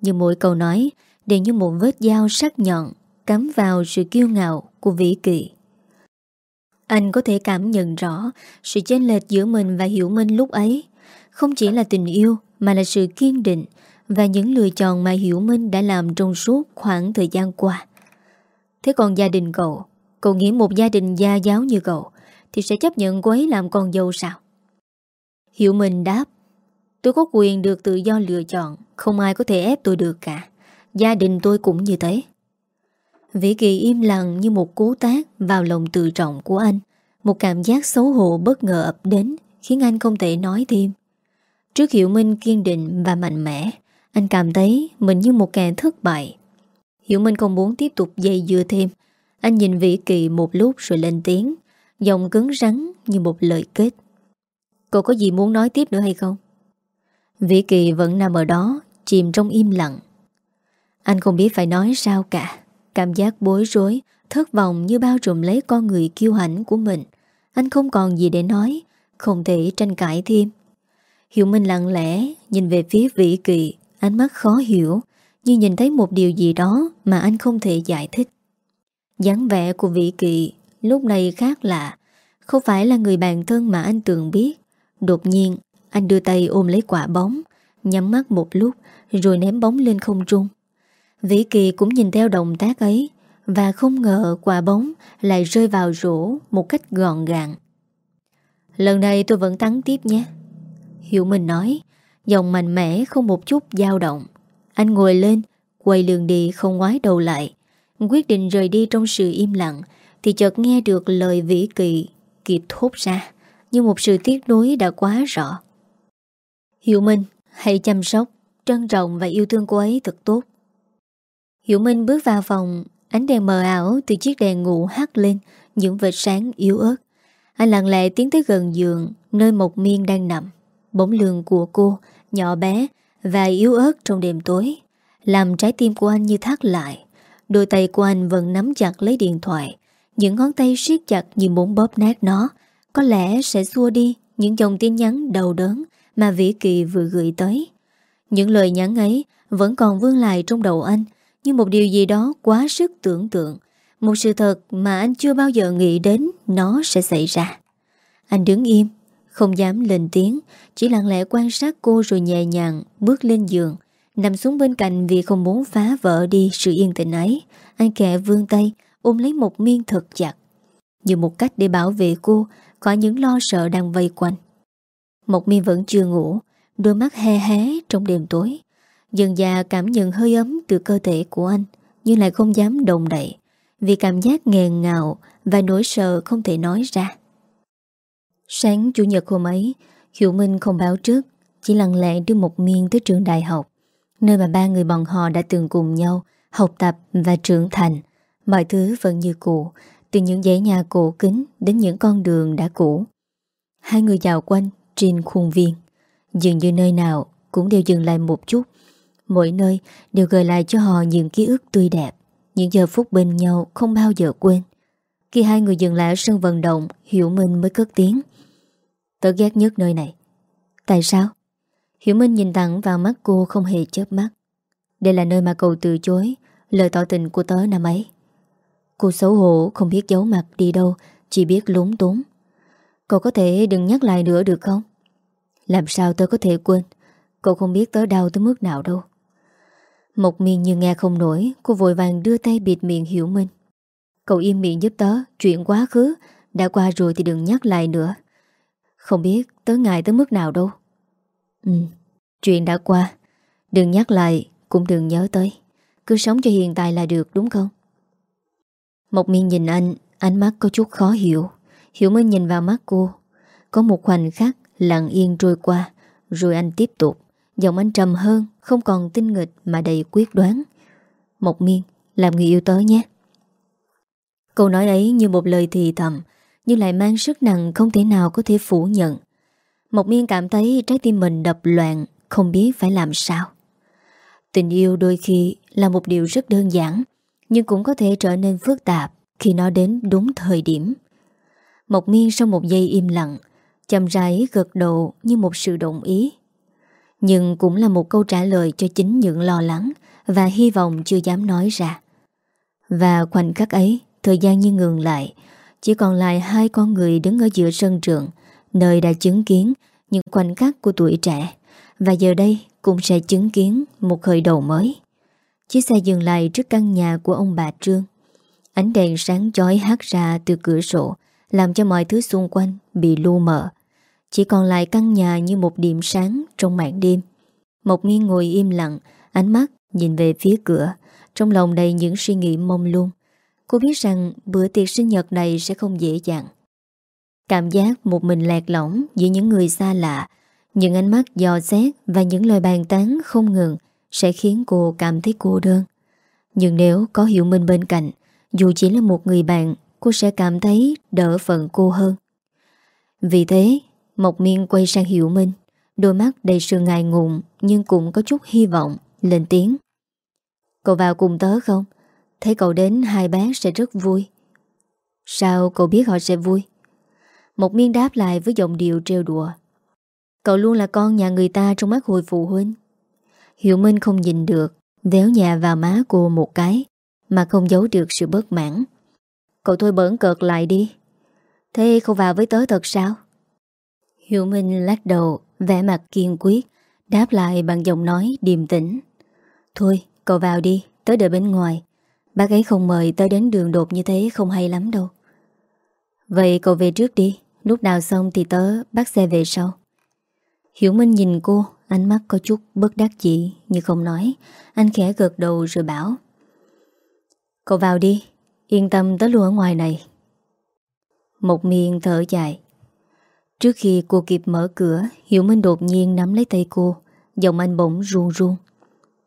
Nhưng mỗi câu nói Đều như một vết dao sắc nhọn Cắm vào sự kiêu ngạo của Vĩ Kỳ Anh có thể cảm nhận rõ Sự chênh lệch giữa mình và Hiểu Minh lúc ấy. Không chỉ là tình yêu, Mà là sự kiên định Và những lựa chọn mà Hiểu Minh đã làm Trong suốt khoảng thời gian qua. Thế còn gia đình cậu? Cậu nghĩ một gia đình gia giáo như cậu thì sẽ chấp nhận cô ấy làm con dâu sao? Hiểu mình đáp, Tôi có quyền được tự do lựa chọn, Không ai có thể ép tôi được cả. Gia đình tôi cũng như thế. Vĩ Kỳ im lặng như một cú tác Vào lòng tự trọng của anh, Một cảm giác xấu hổ bất ngờ ập đến, Khiến anh không thể nói thêm. Trước Hiểu Minh kiên định và mạnh mẽ, Anh cảm thấy mình như một kẻ thất bại. Hiểu Minh không muốn tiếp tục dây dưa thêm. Anh nhìn Vĩ Kỳ một lúc rồi lên tiếng Giọng cứng rắn như một lời kết. Cậu có gì muốn nói tiếp nữa hay không? Vĩ Kỳ vẫn nằm ở đó, Chìm trong im lặng. Anh không biết phải nói sao cả. Cảm giác bối rối, Thất vọng như bao trùm lấy con người kiêu hãnh của mình. Anh không còn gì để nói, Không thể tranh cãi thêm. Hiểu Minh lặng lẽ Nhìn về phía Vĩ Kỳ, Ánh mắt khó hiểu, Như nhìn thấy một điều gì đó Mà anh không thể giải thích. dáng vẻ của Vĩ Kỳ Lúc này khác lạ. Không phải là người bạn thân mà anh tưởng biết. Đột nhiên, Anh đưa tay ôm lấy quả bóng, Nhắm mắt một lúc, Rồi ném bóng lên không trung. Vĩ Kỳ cũng nhìn theo động tác ấy, Và không ngờ quả bóng Lại rơi vào rổ một cách gọn gàng. Lần này tôi vẫn thắng tiếp nhé. Hiểu mình nói, Giọng mạnh mẽ không một chút dao động. Anh ngồi lên, Quay lường đi không ngoái đầu lại. Quyết định rời đi trong sự im lặng thì chợt nghe được lời vĩ kỳ kịp thốt ra, Như một sự tiếc đối đã quá rõ. Hiệu Minh, Hãy chăm sóc, Trân trọng và yêu thương cô ấy thật tốt. Hiệu Minh bước vào phòng, Ánh đèn mờ ảo từ chiếc đèn ngủ hắt lên, Những vệt sáng yếu ớt. Anh lặng lẽ tiến tới gần giường, Nơi một miên đang nằm. Bóng lường của cô, Nhỏ bé và yếu ớt trong đêm tối, Làm trái tim của anh như thắt lại. Đôi tay của anh vẫn nắm chặt lấy điện thoại những ngón tay siết chặt như muốn bóp nát nó, Có lẽ sẽ xua đi Những dòng tin nhắn đầu đớn Mà Vĩ Kỳ vừa gửi tới. Những lời nhắn ấy Vẫn còn vương lại trong đầu anh Như một điều gì đó quá sức tưởng tượng, Một sự thật mà anh chưa bao giờ nghĩ đến Nó sẽ xảy ra. Anh đứng im, Không dám lên tiếng, Chỉ lặng lẽ quan sát cô rồi nhẹ nhàng Bước lên giường, Nằm xuống bên cạnh vì không muốn phá vỡ đi sự yên tĩnh ấy. Anh kẹ vương tay Ôm lấy một miên thật chặt Như một cách để bảo vệ cô Khỏi những lo sợ đang vây quanh. Một miên vẫn chưa ngủ, Đôi mắt he hé trong đêm tối. Dần già cảm nhận hơi ấm từ cơ thể của anh, Nhưng lại không dám động đậy, Vì cảm giác nghèn ngào Và nỗi sợ không thể nói ra. Sáng Chủ nhật hôm ấy Hiệu Minh không báo trước, Chỉ lặng lẽ đưa một miên tới trường đại học, Nơi mà ba người bọn họ đã từng cùng nhau Học tập và trưởng thành. Mọi thứ vẫn như cũ, Từ những dãy nhà cổ kính Đến những con đường đã cũ. Hai người dạo quanh trên khuôn viên. Dường như nơi nào Cũng đều dừng lại một chút. Mỗi nơi đều gợi lại cho họ những ký ức tươi đẹp, Những giờ phút bên nhau Không bao giờ quên. Khi hai người dừng lại ở sân vận động, Hiểu Minh mới cất tiếng. Tớ ghét nhất nơi này. Tại sao? Hiểu Minh nhìn thẳng vào mắt cô không hề chớp mắt. Đây là nơi mà cậu từ chối, Lời tỏ tình của tớ năm ấy Cô xấu hổ, không biết giấu mặt đi đâu, Chỉ biết lúng túng. Cậu có thể đừng nhắc lại nữa được không? Làm sao tớ có thể quên? Cậu không biết tớ đau tới mức nào đâu. Một miên như nghe không nổi, Cô vội vàng đưa tay bịt miệng Hiểu Minh. Cậu im miệng giúp tớ, Chuyện quá khứ, Đã qua rồi thì đừng nhắc lại nữa. Không biết tớ ngại tới mức nào đâu. Ừ Chuyện đã qua. Đừng nhắc lại, Cũng đừng nhớ tới. Cứ sống cho hiện tại là được, đúng không? Mộc miên nhìn anh, Ánh mắt có chút khó hiểu. Hiểu mới nhìn vào mắt cô. Có một khoảnh khắc lặng yên trôi qua, Rồi anh tiếp tục. Giọng anh trầm hơn, Không còn tinh nghịch mà đầy quyết đoán. Mộc miên làm người yêu tớ nhé. Câu nói ấy như một lời thì thầm, Nhưng lại mang sức nặng không thể nào có thể phủ nhận. Mộc miên cảm thấy trái tim mình đập loạn, Không biết phải làm sao. Tình yêu đôi khi là một điều rất đơn giản nhưng cũng có thể trở nên phức tạp Khi nó đến đúng thời điểm. Mộc miên sau một giây im lặng Chầm rãi gật đầu như một sự đồng ý. Nhưng cũng là một câu trả lời cho chính những lo lắng Và hy vọng chưa dám nói ra. Và khoảnh khắc ấy, Thời gian như ngừng lại, Chỉ còn lại hai con người đứng ở giữa sân trường, Nơi đã chứng kiến Những khoảnh khắc của tuổi trẻ. Và giờ đây cũng sẽ chứng kiến Một khởi đầu mới. Chiếc xe dừng lại trước căn nhà của ông bà Trương. Ánh đèn sáng chói hát ra từ cửa sổ, Làm cho mọi thứ xung quanh bị lu mờ. Chỉ còn lại căn nhà như một điểm sáng trong màn đêm. Mộc Miên ngồi im lặng, Ánh mắt nhìn về phía cửa. Trong lòng đầy những suy nghĩ mông lung. Cô biết rằng bữa tiệc sinh nhật này sẽ không dễ dàng. Cảm giác một mình lạc lõng giữa những người xa lạ, Những ánh mắt dò xét và những lời bàn tán không ngừng sẽ khiến cô cảm thấy cô đơn. Nhưng nếu có hiệu Minh bên cạnh, Dù chỉ là một người bạn, Cô sẽ cảm thấy đỡ phận cô hơn. Vì thế, Mộc Miên quay sang hiệu Minh. Đôi mắt đầy sự ngại ngùng Nhưng cũng có chút hy vọng, Lên tiếng. Cậu vào cùng tớ không? Thấy cậu đến, hai bác sẽ rất vui. Sao cậu biết họ sẽ vui? Một miên đáp lại với giọng điệu trêu đùa. Cậu luôn là con nhà người ta trong mắt hồi phụ huynh. Hiểu Minh không nhìn được, Véo nhà vào má cô một cái, Mà không giấu được sự bất mãn. Cậu thôi bỡn cợt lại đi. Thế không vào với tớ thật sao? Hiểu Minh lắc đầu, vẻ mặt kiên quyết, Đáp lại bằng giọng nói điềm tĩnh. Thôi, cậu vào đi, Tớ đợi bên ngoài. Bác ấy không mời tớ đến đường đột như thế Không hay lắm đâu. Vậy cậu về trước đi, Lúc nào xong thì tớ bắt xe về sau. Hiểu Minh nhìn cô Ánh mắt có chút bất đắc dĩ, Nhưng không nói. Anh khẽ gật đầu rồi bảo, Cậu vào đi, Yên tâm tới luôn ở ngoài này. Một miệng thở dài. Trước khi cô kịp mở cửa, Hiểu Minh đột nhiên nắm lấy tay cô, Giọng anh bỗng ruông ruông.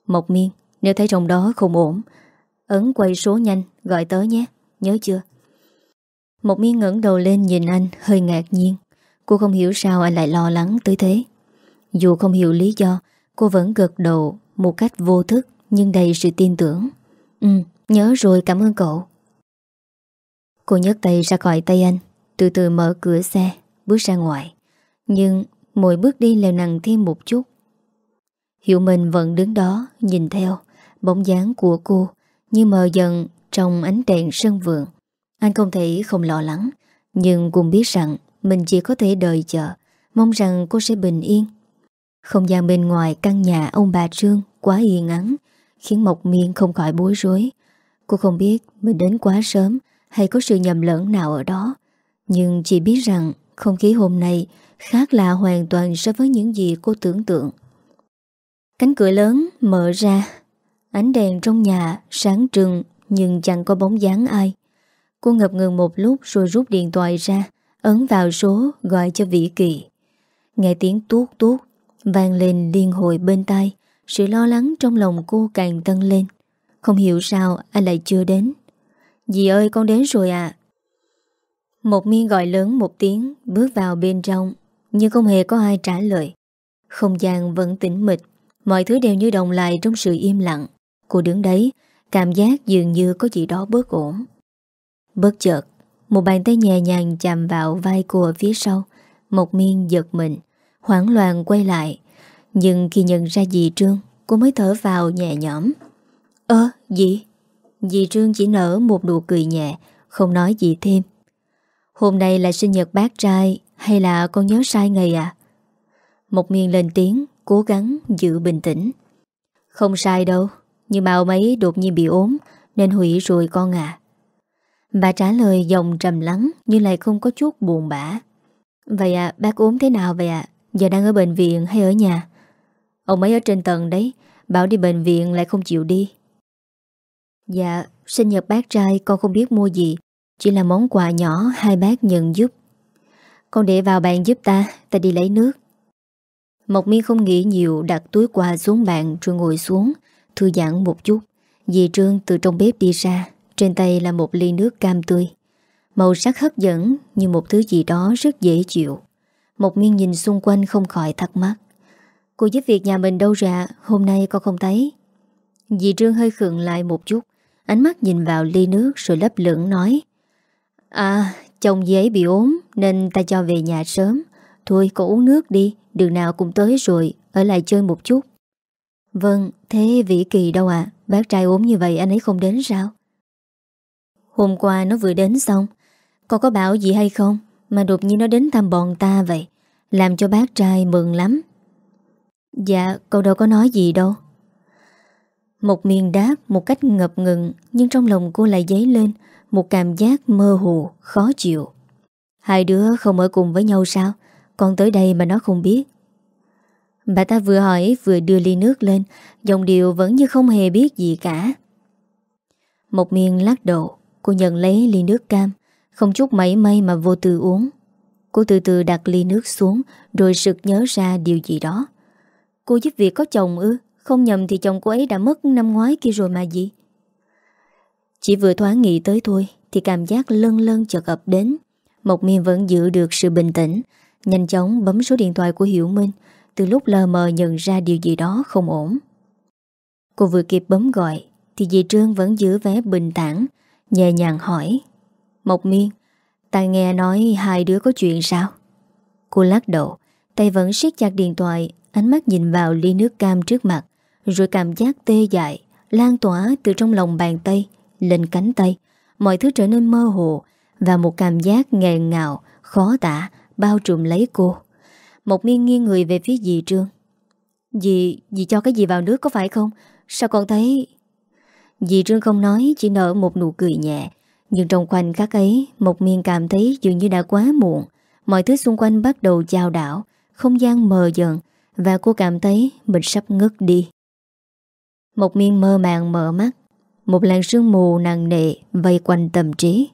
Một miên, Nếu thấy trong đó không ổn, Ấn quay số nhanh, Gọi tới nhé, Nhớ chưa? Một miên ngẩng đầu lên nhìn anh, Hơi ngạc nhiên. Cô không hiểu sao anh lại lo lắng tới thế. Dù không hiểu lý do, Cô vẫn gật đầu Một cách vô thức, Nhưng đầy sự tin tưởng. Ừ nhớ rồi, cảm ơn cậu. Cô nhấc tay ra khỏi tay anh, Từ từ mở cửa xe, Bước ra ngoài. Nhưng mỗi bước đi lèo nặng thêm một chút. Hiệu mình vẫn đứng đó, Nhìn theo Bóng dáng của cô, Như mờ dần trong ánh đèn sân vườn. Anh không thể không lo lắng, Nhưng cũng biết rằng Mình chỉ có thể đợi chờ. Mong rằng cô sẽ bình yên. Không gian bên ngoài căn nhà ông bà Trương Quá yên ắng Khiến Mộc Miên không khỏi bối rối. Cô không biết mình đến quá sớm Hay có sự nhầm lẫn nào ở đó, Nhưng chỉ biết rằng Không khí hôm nay Khác lạ hoàn toàn so với những gì cô tưởng tượng. Cánh cửa lớn mở ra, Ánh đèn trong nhà sáng trừng Nhưng chẳng có bóng dáng ai. Cô ngập ngừng một lúc rồi rút điện thoại ra, Ấn vào số gọi cho Vĩ Kỳ. Nghe tiếng tuốt tuốt Vang lên liên hồi bên tai. Sự lo lắng trong lòng cô càng tăng lên. Không hiểu sao anh lại chưa đến. Dì ơi, con đến rồi à Một miên gọi lớn một tiếng Bước vào bên trong, Nhưng không hề có ai trả lời. Không gian vẫn tĩnh mịch, Mọi thứ đều như đồng lại trong sự im lặng. Cô đứng đấy, Cảm giác dường như có gì đó bớt ổn. Bất chợt, Một bàn tay nhẹ nhàng chạm vào vai cô ở phía sau, Một miên giật mình. Hoảng loạn quay lại. Nhưng khi nhận ra dì Trương, Cô mới thở vào nhẹ nhõm. Ơ gì Dì Trương chỉ nở một nụ cười nhẹ, Không nói gì thêm. Hôm nay là sinh nhật bác trai, Hay là con nhớ sai ngày à? Một miên lên tiếng, Cố gắng giữ bình tĩnh. Không sai đâu, Nhưng mà ông ấy đột nhiên bị ốm, Nên hủy rồi con à Bà trả lời giọng trầm lắng, Nhưng lại không có chút buồn bã. Vậy à bác ốm thế nào vậy à Giờ đang ở bệnh viện hay ở nhà? Ông ấy ở trên tầng đấy, Bảo đi bệnh viện lại không chịu đi. Dạ Sinh nhật bác trai, con không biết mua gì, Chỉ là món quà nhỏ hai bác nhận giúp. Con để vào bàn giúp ta Ta đi lấy nước. Mộc miên không nghĩ nhiều, đặt túi quà xuống bàn rồi ngồi xuống, Thư giãn một chút. Dì Trương từ trong bếp đi ra, Trên tay là một ly nước cam tươi. Màu sắc hấp dẫn Như một thứ gì đó rất dễ chịu. Một miên nhìn xung quanh không khỏi thắc mắc. Cô giúp việc nhà mình đâu ra Hôm nay con không thấy. Dì Trương hơi khượng lại một chút, Ánh mắt nhìn vào ly nước rồi lấp lửng nói À chồng dì ấy bị ốm Nên ta cho về nhà sớm. Thôi, cô uống nước đi, Đường nào cũng tới rồi, Ở lại chơi một chút. Vâng thế Vĩ Kỳ đâu ạ? Bác trai ốm như vậy anh ấy không đến sao? Hôm qua nó vừa đến xong. Con có bảo gì hay không? Mà đột nhiên nó đến thăm bọn ta vậy Làm cho bác trai mừng lắm. Dạ cậu đâu có nói gì đâu. Một miền đáp một cách ngập ngừng Nhưng trong lòng cô lại dấy lên Một cảm giác mơ hồ, khó chịu. Hai đứa không ở cùng với nhau sao? Con tới đây mà nó không biết. Bà ta vừa hỏi vừa đưa ly nước lên Dòng điệu vẫn như không hề biết gì cả. Một miền lắc đầu Cô nhận lấy ly nước cam. Không chút mảy may mà vô tư uống. Cô từ từ đặt ly nước xuống, Rồi sực nhớ ra điều gì đó. Cô giúp việc có chồng ư? Không nhầm thì chồng cô ấy đã mất năm ngoái kia rồi mà gì? Chỉ vừa thoáng nghĩ tới thôi, Thì cảm giác lân lân chợt ập đến. Mộc miên vẫn giữ được sự bình tĩnh, Nhanh chóng bấm số điện thoại của Hiểu Minh, Từ lúc lờ mờ nhận ra điều gì đó không ổn. Cô vừa kịp bấm gọi, Thì dì Trương vẫn giữ vé bình tản Nhẹ nhàng hỏi Mộc miên Ta nghe nói hai đứa có chuyện sao? Cô lắc đầu Tay vẫn siết chặt điện thoại Ánh mắt nhìn vào ly nước cam trước mặt Rồi cảm giác tê dại Lan tỏa từ trong lòng bàn tay Lên cánh tay. Mọi thứ trở nên mơ hồ Và một cảm giác nghẹn ngào Khó tả Bao trùm lấy cô. Mộc miên nghiêng người về phía dì Trương. Dì, dì cho cái gì vào nước có phải không? Sao con thấy... Dì Trương không nói Chỉ nở một nụ cười nhẹ nhưng trong khoảnh khắc ấy Một miên cảm thấy dường như đã quá muộn. Mọi thứ xung quanh bắt đầu chao đảo Không gian mờ dần Và cô cảm thấy mình sắp ngất đi. Một miên mơ màng mở mắt. Một làn sương mù nặng nề Vây quanh tâm trí.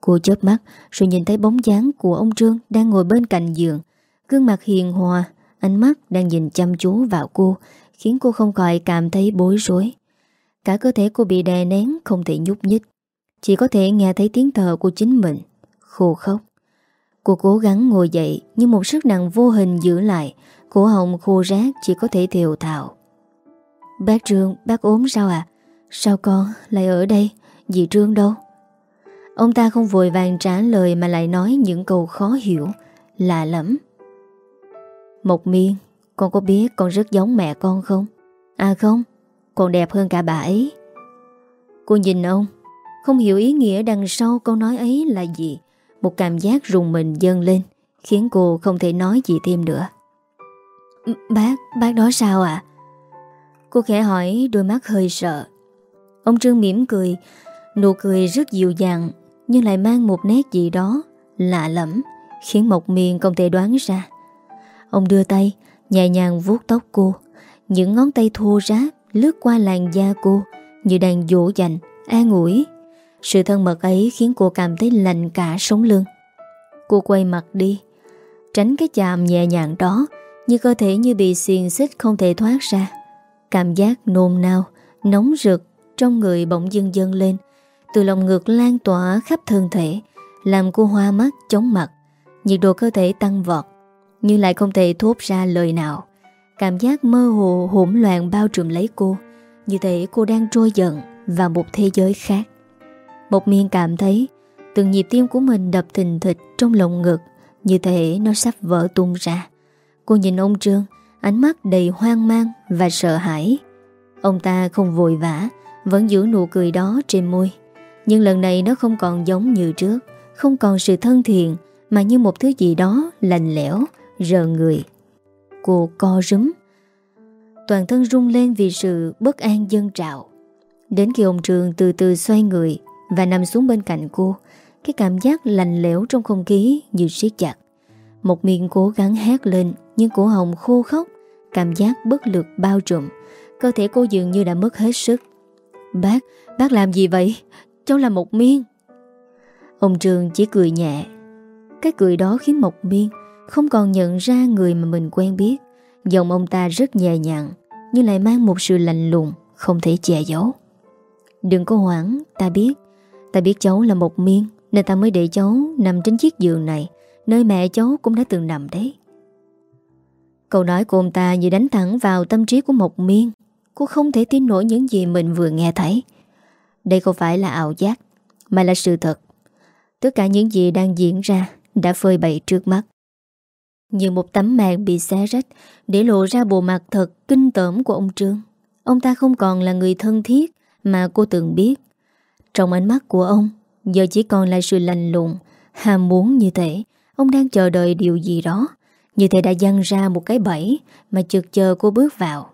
Cô chớp mắt rồi nhìn thấy bóng dáng của ông Trương đang ngồi bên cạnh giường. Gương mặt hiền hòa, ánh mắt đang nhìn chăm chú vào cô, khiến cô không khỏi cảm thấy bối rối. Cả cơ thể cô bị đè nén Không thể nhúc nhích. Chỉ có thể nghe thấy tiếng thở của chính mình. Khô khóc Cô cố gắng ngồi dậy, Nhưng một sức nặng vô hình giữ lại. Cổ họng khô rác chỉ có thể thiều thạo Bác Trương, Bác ốm sao à Sao con lại ở đây? Dì Trương đâu? Ông ta không vội vàng trả lời Mà lại nói những câu khó hiểu. Lạ lắm Một miên, Con có biết con rất giống mẹ con không? À không, Con đẹp hơn cả bà ấy. Cô nhìn ông không hiểu ý nghĩa đằng sau câu nói ấy là gì. Một cảm giác rùng mình dâng lên Khiến cô không thể nói gì thêm nữa. Ừ, bác, bác đó sao ạ? À? Cô khẽ hỏi đôi mắt hơi sợ. Ông Trương mỉm cười Nụ cười rất dịu dàng Nhưng lại mang một nét gì đó Lạ lẫm Khiến Mộc miên không thể đoán ra. Ông đưa tay Nhẹ nhàng vuốt tóc cô. Những ngón tay thô ráp Lướt qua làn da cô Như đang dỗ dành, an ủi. Sự thân mật ấy khiến cô cảm thấy lạnh cả sống lưng. Cô quay mặt đi. Tránh cái chạm nhẹ nhàng đó Như cơ thể như bị xiềng xích không thể thoát ra. Cảm giác nôn nao Nóng rực trong người bỗng dưng dâng lên. Từ lòng ngược lan tỏa khắp thân thể Làm cô hoa mắt, chóng mặt. Nhiệt độ cơ thể tăng vọt Nhưng lại không thể thốt ra lời nào. Cảm giác mơ hồ hỗn loạn bao trùm lấy cô. Như thể cô đang trôi giận Vào một thế giới khác. Một miên cảm thấy Từng nhịp tim của mình đập thình thịch Trong lồng ngực, Như thể nó sắp vỡ tung ra. Cô nhìn ông Trương, Ánh mắt đầy hoang mang và sợ hãi. Ông ta không vội vã, Vẫn giữ nụ cười đó trên môi. Nhưng lần này nó không còn giống như trước, Không còn sự thân thiện, Mà như một thứ gì đó lạnh lẽo, Rờ người. Cô co rúm. Toàn thân rung lên vì sự bất an dân trạo Đến khi ông Trường từ từ xoay người và nằm xuống bên cạnh cô Cái cảm giác lạnh lẽo trong không khí Như siết chặt. Một miệng cố gắng hét lên Nhưng cổ hồng khô khóc Cảm giác bất lực bao trùm. Cơ thể cô dường như đã mất hết sức. Bác, bác làm gì vậy? Cháu là Mộc Miên. Ông Trường chỉ cười nhẹ. Cái cười đó khiến Mộc Miên Không còn nhận ra người mà mình quen biết. Giọng ông ta rất nhẹ nhàng Nhưng lại mang một sự lạnh lùng Không thể che giấu. Đừng có hoảng, ta biết. Ta biết cháu là Mộc Miên, Nên ta mới để cháu nằm trên chiếc giường này, Nơi mẹ cháu cũng đã từng nằm đấy. Câu nói của ông ta như đánh thẳng vào tâm trí của Mộc Miên. Cô không thể tin nổi những gì mình vừa nghe thấy. Đây không phải là ảo giác, Mà là sự thật. Tất cả những gì đang diễn ra Đã phơi bày trước mắt. Như một tấm màn bị xé rách, Để lộ ra bộ mặt thật kinh tởm của ông Trương. Ông ta không còn là người thân thiết Mà cô từng biết. Trong ánh mắt của ông, Giờ chỉ còn là sự lành lùng hàm muốn như thế Ông đang chờ đợi điều gì đó Như thế đã dăng ra một cái bẫy Mà chực chờ cô bước vào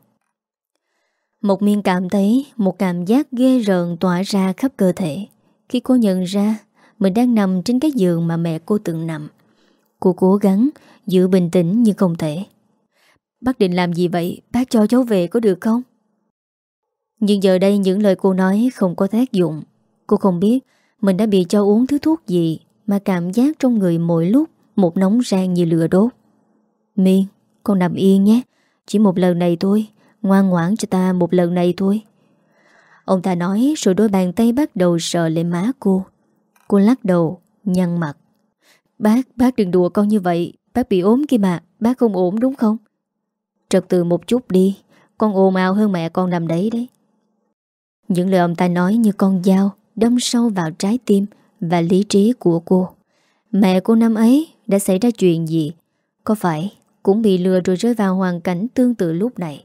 một miên cảm thấy, một cảm giác ghê rợn tỏa ra khắp cơ thể khi cô nhận ra, mình đang nằm trên cái giường mà mẹ cô từng nằm. Cô cố gắng giữ bình tĩnh nhưng không thể. Bác định làm gì vậy? Bác cho cháu về có được không? Nhưng giờ đây những lời cô nói không có tác dụng. Cô không biết mình đã bị cho uống thứ thuốc gì mà cảm giác trong người mỗi lúc một nóng rang như lửa đốt. Miên, con nằm yên nhé. Chỉ một lần này thôi Ngoan ngoãn cho ta một lần này thôi. Ông ta nói rồi đôi bàn tay bắt đầu sờ lên má cô. Cô lắc đầu Nhăn mặt. Bác, bác đừng đùa con như vậy. Bác bị ốm kia mà, bác không ổn đúng không? Trật từ một chút đi Con ồn ào hơn mẹ con nằm đấy đấy. Những lời ông ta nói như con dao Đâm sâu vào trái tim Và lý trí của cô. Mẹ cô năm ấy đã xảy ra chuyện gì? Có phải cũng bị lừa rồi rơi vào hoàn cảnh tương tự lúc này?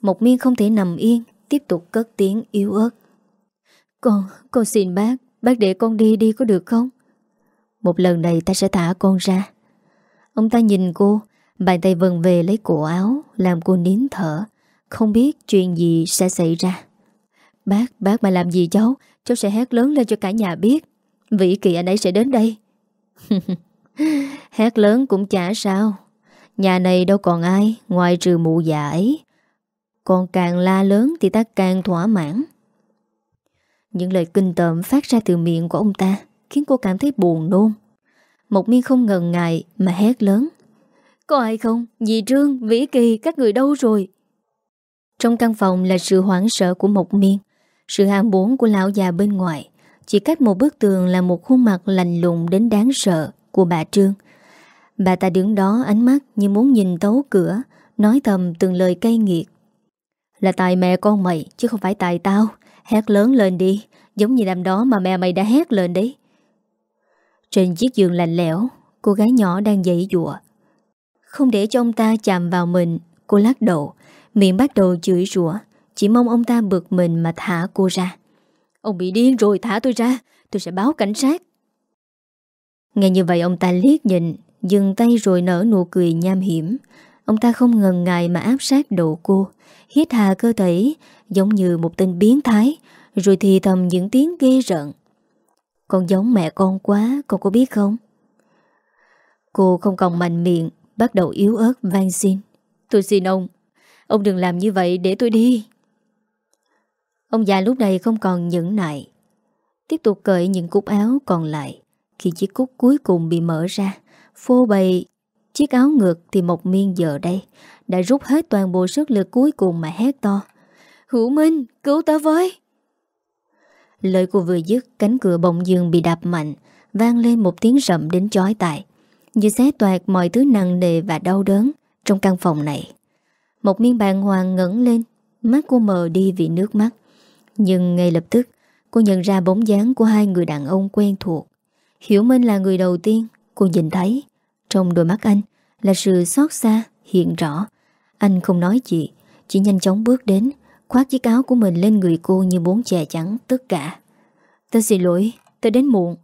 Mộc miên không thể nằm yên Tiếp tục cất tiếng yếu ớt. Con, con xin bác Bác để con đi đi có được không? Một lần này ta sẽ thả con ra. Ông ta nhìn cô Bàn tay vần về lấy cổ áo Làm cô nín thở Không biết chuyện gì sẽ xảy ra. Bác, bác mà làm gì cháu? Cháu sẽ hét lớn lên cho cả nhà biết. Vĩ kỳ anh ấy sẽ đến đây. Hét lớn cũng chả sao. Nhà này đâu còn ai Ngoài trừ mụ già ấy. Còn càng la lớn thì ta càng thỏa mãn. Những lời kinh tởm phát ra từ miệng của ông ta Khiến cô cảm thấy buồn nôn. Một miên không ngần ngại mà hét lớn. Có ai không? Dì Trương, Vĩ Kỳ, các người đâu rồi? Trong căn phòng là sự hoảng sợ của mộc miên sự ham muốn của lão già bên ngoài. Chỉ cách một bức tường là một khuôn mặt lành lùng đến đáng sợ Của bà Trương. Bà ta đứng đó ánh mắt như muốn nhìn tấu cửa, Nói thầm từng lời cay nghiệt. Là tại mẹ con mày, Chứ không phải tại tao. Hét lớn lên đi, Giống như đám đó mà mẹ mày đã hét lên đấy. Trên chiếc giường lạnh lẽo, Cô gái nhỏ đang dậy dụa Không để cho ông ta chạm vào mình, Cô lắc đầu, Miệng bắt đầu chửi rủa. Chỉ mong ông ta bực mình mà thả cô ra. Ông bị điên rồi thả tôi ra. Tôi sẽ báo cảnh sát. Nghe như vậy ông ta liếc nhìn Dừng tay rồi nở nụ cười nham hiểm. Ông ta không ngần ngại mà áp sát độ cô. Hít hà cơ thể Giống như một tên biến thái Rồi thì thầm những tiếng ghê rợn. Con giống mẹ con quá Con có biết không? Cô không còn mạnh miệng Bắt đầu yếu ớt van xin. Tôi xin ông. Ông đừng làm như vậy để tôi đi Ông già lúc này không còn nhẫn nại. Tiếp tục cởi những cúc áo còn lại. Khi chiếc cúc cuối cùng bị mở ra, Phô bày Chiếc áo ngược thì một miên giờ đây Đã rút hết toàn bộ sức lực cuối cùng mà hét to. Hữu Minh, cứu ta với! Lời cô vừa dứt, Cánh cửa bỗng dường bị đạp mạnh, Vang lên một tiếng rậm đến chói tai, Như xé toạt mọi thứ nặng nề và đau đớn Trong căn phòng này. Một miên bàn hoàng ngẩn lên, Mắt cô mờ đi vì nước mắt. Nhưng ngay lập tức, Cô nhận ra bóng dáng của hai người đàn ông quen thuộc. Hiểu Minh là người đầu tiên, Cô nhìn thấy. Trong đôi mắt anh Là sự xót xa, hiện rõ. Anh không nói gì, Chỉ nhanh chóng bước đến Khoát chiếc áo của mình lên người cô như muốn che chắn tất cả. Tôi xin lỗi Tôi đến muộn.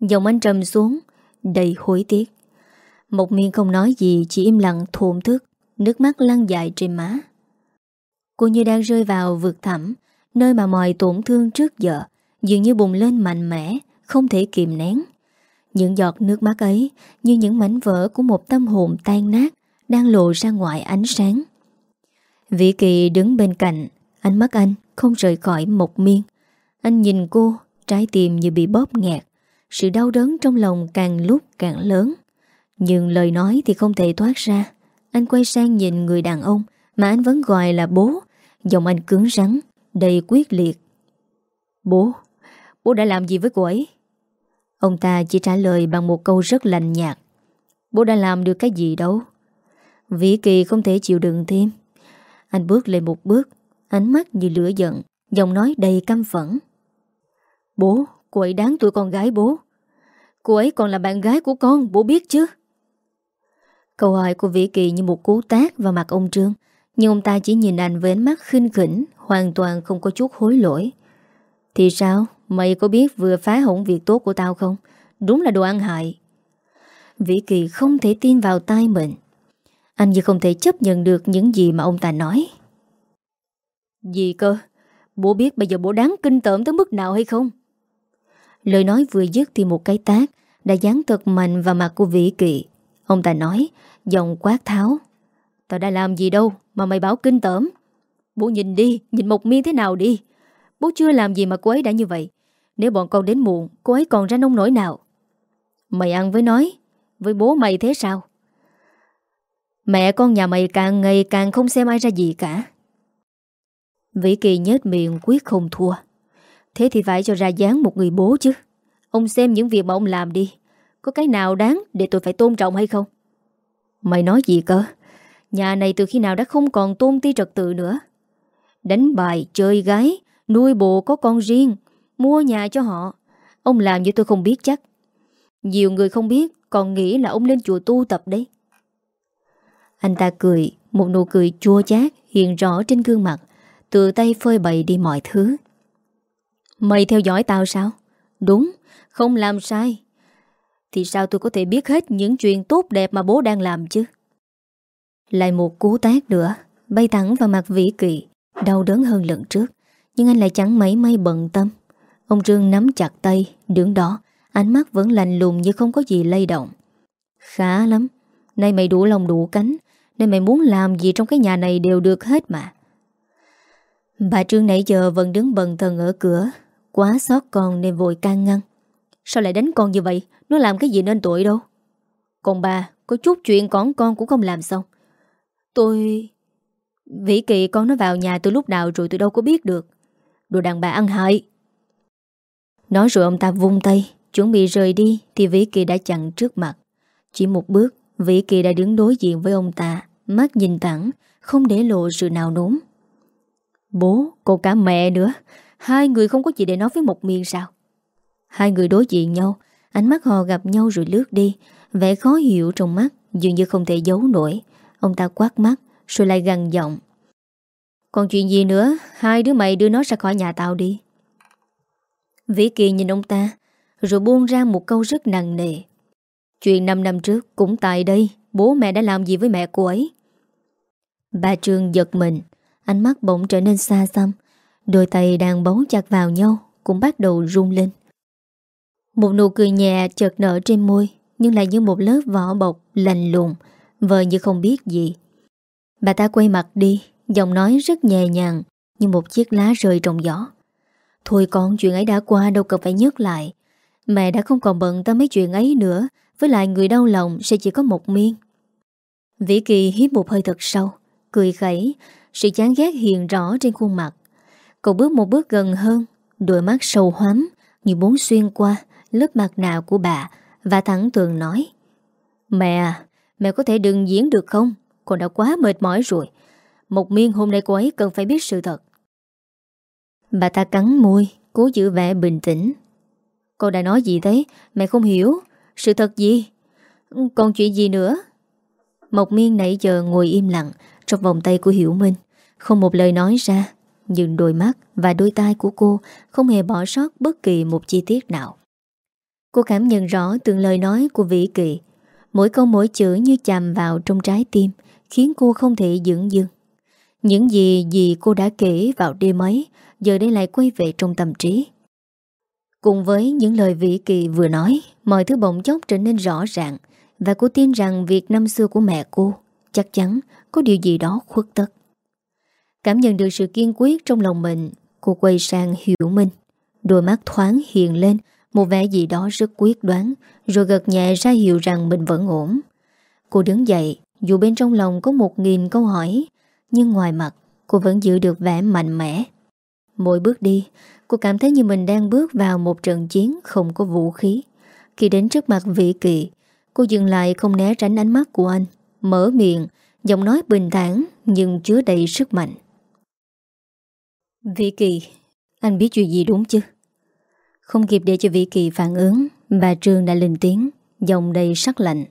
Giọng anh trầm xuống, Đầy hối tiếc. Một miệng không nói gì, Chỉ im lặng thổn thức, Nước mắt lăn dài trên má. Cô như đang rơi vào vực thẳm, Nơi mà mọi tổn thương trước giờ Dường như bùng lên mạnh mẽ, Không thể kìm nén. Những giọt nước mắt ấy Như những mảnh vỡ của một tâm hồn tan nát Đang lộ ra ngoài ánh sáng. Vĩ Kỳ đứng bên cạnh, Ánh mắt anh không rời khỏi một miên. Anh nhìn cô, Trái tim như bị bóp nghẹt, Sự đau đớn trong lòng càng lúc càng lớn. Nhưng lời nói thì không thể thoát ra. Anh quay sang nhìn người đàn ông mà anh vẫn gọi là bố. Giọng anh cứng rắn Đầy quyết liệt. Bố Bố đã làm gì với cô ấy? Ông ta chỉ trả lời bằng một câu rất lành nhạt. Bố đã làm được cái gì đâu? Vĩ Kỳ không thể chịu đựng thêm. Anh bước lên một bước Ánh mắt như lửa giận Giọng nói đầy căm phẫn. Bố, cô ấy đáng tuổi con gái bố. Cô ấy còn là bạn gái của con Bố biết chứ? Câu hỏi của Vĩ Kỳ như một cú tác vào mặt ông Trương. Nhưng ông ta chỉ nhìn anh với ánh mắt khinh khỉnh, Hoàn toàn không có chút hối lỗi. Thì sao? Mày có biết vừa phá hỏng việc tốt của tao không? Đúng là đồ ăn hại. Vĩ Kỳ không thể tin vào tai mình. Anh như không thể chấp nhận được những gì mà ông ta nói. Gì cơ? Bố biết bây giờ bố đáng kinh tởm tới mức nào hay không? Lời nói vừa dứt thì một cái tác Đã dán thật mạnh vào mặt của Vĩ Kỳ. Ông ta nói, Giọng quát tháo. Tao đã làm gì đâu? Mà mày bảo kinh tởm. Bố nhìn đi, nhìn một miên thế nào đi? Bố chưa làm gì mà cô ấy đã như vậy. Nếu bọn con đến muộn Cô ấy còn ra nông nổi nào? Mày ăn với nói Với bố mày thế sao? Mẹ con nhà mày càng ngày càng không xem ai ra gì cả. Vĩ Kỳ nhết miệng quyết không thua. Thế thì phải cho ra dáng một người bố chứ. Ông xem những việc mà ông làm đi. Có cái nào đáng để tôi phải tôn trọng hay không? Mày nói gì cơ? Nhà này từ khi nào đã không còn tôn ti trật tự nữa? Đánh bài, chơi gái Nuôi bộ có con riêng Mua nhà cho họ. Ông làm như tôi không biết chắc. Nhiều người không biết Còn nghĩ là ông lên chùa tu tập đấy. Anh ta cười Một nụ cười chua chát Hiện rõ trên gương mặt. Từ tay phơi bày đi mọi thứ. Mày theo dõi tao sao? Đúng Không làm sai. Thì sao tôi có thể biết hết những chuyện tốt đẹp mà bố đang làm chứ? Lại một cú tác nữa, Bay thẳng vào mặt vĩ kỳ Đau đớn hơn lần trước. Nhưng anh lại chẳng mấy may bận tâm. Ông Trương nắm chặt tay, Đứng đó, Ánh mắt vẫn lành lùng như không có gì lay động. Khá lắm, Nay mày đủ lòng đủ cánh, Nên mày muốn làm gì trong cái nhà này đều được hết mà. Bà Trương nãy giờ vẫn đứng bần thần ở cửa, Quá xót con nên vội can ngăn. Sao lại đánh con như vậy? Nó làm cái gì nên tội đâu? Còn bà, có chút chuyện con con cũng không làm xong. Tôi... Vĩ Kỳ con nó vào nhà từ lúc nào rồi tôi đâu có biết được. Đồ đàn bà ăn hại. Nói rồi ông ta vung tay Chuẩn bị rời đi Thì Vĩ Kỳ đã chặn trước mặt. Chỉ một bước Vĩ Kỳ đã đứng đối diện với ông ta Mắt nhìn thẳng Không để lộ sự nào nốn Bố, cô cả mẹ nữa Hai người không có gì để nói với một miền sao? Hai người đối diện nhau Ánh mắt họ gặp nhau rồi lướt đi Vẻ khó hiểu trong mắt Dường như không thể giấu nổi. Ông ta quát mắt Rồi lại gằn giọng. Còn chuyện gì nữa? Hai đứa mày đưa nó ra khỏi nhà tao đi. Vĩ Kỳ nhìn ông ta, Rồi buông ra một câu rất nặng nề. Chuyện 5 năm trước Cũng tại đây, Bố mẹ đã làm gì với mẹ cô ấy? Bà Trương giật mình, Ánh mắt bỗng trở nên xa xăm. Đôi tay đang bấu chặt vào nhau, Cũng bắt đầu rung lên. Một nụ cười nhẹ chợt nở trên môi, Nhưng lại như một lớp vỏ bọc lành lùng Vờ như không biết gì. Bà ta quay mặt đi, Giọng nói rất nhẹ nhàng, Như một chiếc lá rơi trong gió. Thôi con, chuyện ấy đã qua, đâu cần phải nhớ lại. Mẹ đã không còn bận tâm mấy chuyện ấy nữa, Với lại người đau lòng sẽ chỉ có một miên Vĩ Kỳ hít một hơi thật sâu, Cười khẩy, Sự chán ghét hiện rõ trên khuôn mặt. Cậu bước một bước gần hơn, Đôi mắt sâu hoắm, Như muốn xuyên qua lớp mặt nạ của bà, Và thẳng tường nói, Mẹ à Mẹ có thể đừng diễn được không? Con đã quá mệt mỏi rồi. Một miên hôm nay cô ấy cần phải biết sự thật. Bà ta cắn môi, Cố giữ vẻ bình tĩnh. Cô đã nói gì thế? Mẹ không hiểu. Sự thật gì? Còn chuyện gì nữa? Mộc miên nãy giờ ngồi im lặng, Trong vòng tay của Hiểu Minh. Không một lời nói ra, Nhưng đôi mắt và đôi tai của cô Không hề bỏ sót bất kỳ một chi tiết nào. Cô cảm nhận rõ từng lời nói của Vĩ Kỳ. Mỗi câu mỗi chữ như chạm vào trong trái tim, Khiến cô không thể dưỡng dưng. Những gì gì cô đã kể vào đêm ấy, Giờ đây lại quay về trong tâm trí. Cùng với những lời Vĩ Kỳ vừa nói, Mọi thứ bỗng chốc trở nên rõ ràng, Và cô tin rằng việc năm xưa của mẹ cô, Chắc chắn có điều gì đó khuất tất. Cảm nhận được sự kiên quyết trong lòng mình, Cô quay sang hiểu minh. Đôi mắt thoáng hiện lên một vẻ gì đó rất quyết đoán, Rồi gật nhẹ ra hiệu rằng mình vẫn ổn. Cô đứng dậy, Dù bên trong lòng có một nghìn câu hỏi, Nhưng ngoài mặt, Cô vẫn giữ được vẻ mạnh mẽ. Mỗi bước đi, Cô cảm thấy như mình đang bước vào một trận chiến Không có vũ khí. Khi đến trước mặt vị kỳ, Cô dừng lại không né tránh ánh mắt của anh, Mở miệng, Giọng nói bình thản Nhưng chứa đầy sức mạnh. Vị Kỳ, Anh biết chuyện gì đúng chứ? Không kịp để cho Vĩ Kỳ phản ứng, Bà Trương đã lên tiếng, Giọng đầy sắc lạnh.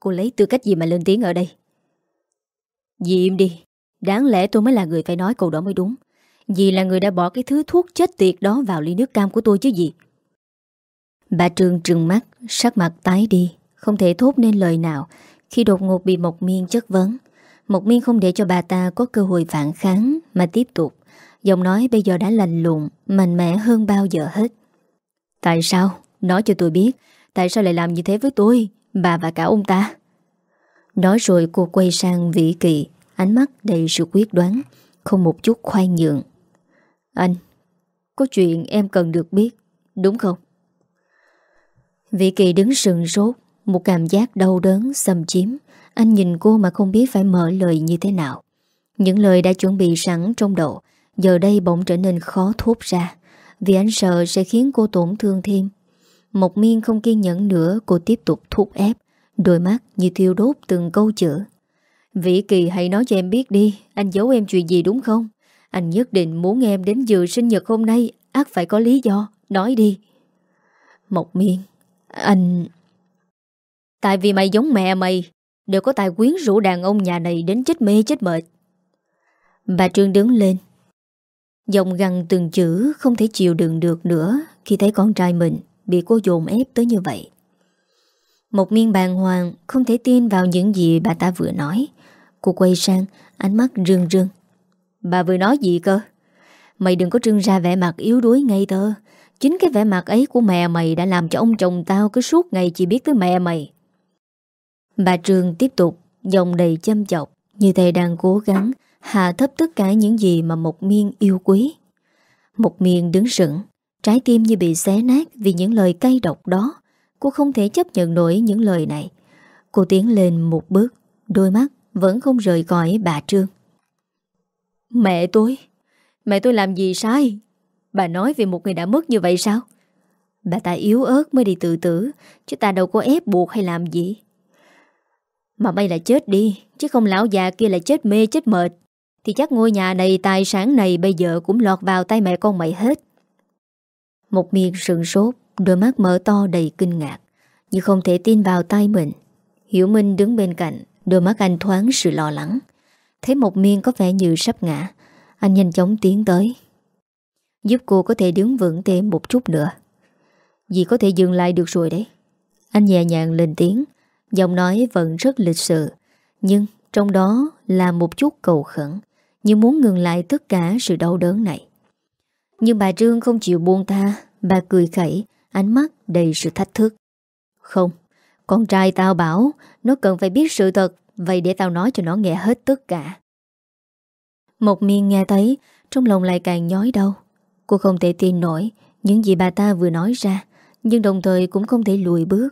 Cô lấy tư cách gì mà lên tiếng ở đây? Dì im đi, Đáng lẽ tôi mới là người phải nói câu đó mới đúng. Dì là người đã bỏ cái thứ thuốc chết tiệt đó vào ly nước cam của tôi chứ gì. Bà Trương trừng mắt, Sắc mặt tái đi, Không thể thốt nên lời nào. Khi đột ngột bị Mộc Miên chất vấn, Mộc Miên không để cho bà ta có cơ hội phản kháng Mà tiếp tục. Giọng nói bây giờ đã lành lụng Mạnh mẽ hơn bao giờ hết. Tại sao? Nói cho tôi biết. Tại sao lại làm như thế với tôi, Bà và cả ông ta? Nói rồi cô quay sang Vĩ Kỳ Ánh mắt đầy sự quyết đoán, Không một chút khoan nhượng. Anh, Có chuyện em cần được biết, Đúng không? Vĩ Kỳ đứng sừng rốt Một cảm giác đau đớn, xâm chiếm. Anh nhìn cô mà không biết phải mở lời như thế nào. Những lời đã chuẩn bị sẵn trong đầu, Giờ đây bỗng trở nên khó thốt ra. Vì anh sợ sẽ khiến cô tổn thương thêm. Mộc miên không kiên nhẫn nữa, Cô tiếp tục thúc ép, Đôi mắt như thiêu đốt từng câu chữ. Vĩ Kỳ, hãy nói cho em biết đi, Anh giấu em chuyện gì đúng không? Anh nhất định muốn em đến dự sinh nhật hôm nay, ác phải có lý do, Nói đi. Mộc miên, Anh Tại vì mày giống mẹ mày, Đều có tài quyến rũ đàn ông nhà này Đến chết mê chết mệt. Bà Trương đứng lên Dòng găng từng chữ không thể chịu đựng được nữa Khi thấy con trai mình Bị cô dồn ép tới như vậy. Một miên bàng hoàng Không thể tin vào những gì bà ta vừa nói. Cô quay sang, Ánh mắt rưng rưng. Bà vừa nói gì cơ? Mày đừng có trưng ra vẻ mặt yếu đuối ngây thơ. Chính cái vẻ mặt ấy của mẹ mày Đã làm cho ông chồng tao cứ suốt ngày Chỉ biết tới mẹ mày. Bà Trường tiếp tục Dòng đầy châm chọc, Như thầy đang cố gắng Hạ thấp tất cả những gì mà một miên yêu quý. Một miên đứng sững Trái tim như bị xé nát Vì những lời cay độc đó. Cô không thể chấp nhận nổi những lời này. Cô tiến lên một bước Đôi mắt vẫn không rời khỏi bà Trương. Mẹ tôi Mẹ tôi làm gì sai? Bà nói về một người đã mất như vậy sao? Bà ta yếu ớt mới đi tự tử Chứ ta đâu có ép buộc hay làm gì. Mà mày là chết đi Chứ không lão già kia là chết mê chết mệt thì chắc ngôi nhà này Tài sản này bây giờ cũng lọt vào tay mẹ con mày hết. Một miệng sừng sốt, Đôi mắt mở to đầy kinh ngạc Như không thể tin vào tay mình. Hiểu Minh đứng bên cạnh, Đôi mắt anh thoáng sự lo lắng. Thấy một miên có vẻ như sắp ngã, Anh nhanh chóng tiến tới. Giúp cô có thể đứng vững thêm một chút nữa. Dì có thể dừng lại được rồi đấy. Anh nhẹ nhàng lên tiếng, Giọng nói vẫn rất lịch sự, Nhưng trong đó là một chút cầu khẩn. Như muốn ngừng lại tất cả sự đau đớn này. Nhưng bà Trương không chịu buông tha, Bà cười khẩy, Ánh mắt đầy sự thách thức. Không, Con trai tao bảo, Nó cần phải biết sự thật, Vậy để tao nói cho nó nghe hết tất cả. Một miên nghe thấy, Trong lòng lại càng nhói đau. Cô không thể tin nổi Những gì bà ta vừa nói ra, Nhưng đồng thời cũng không thể lùi bước.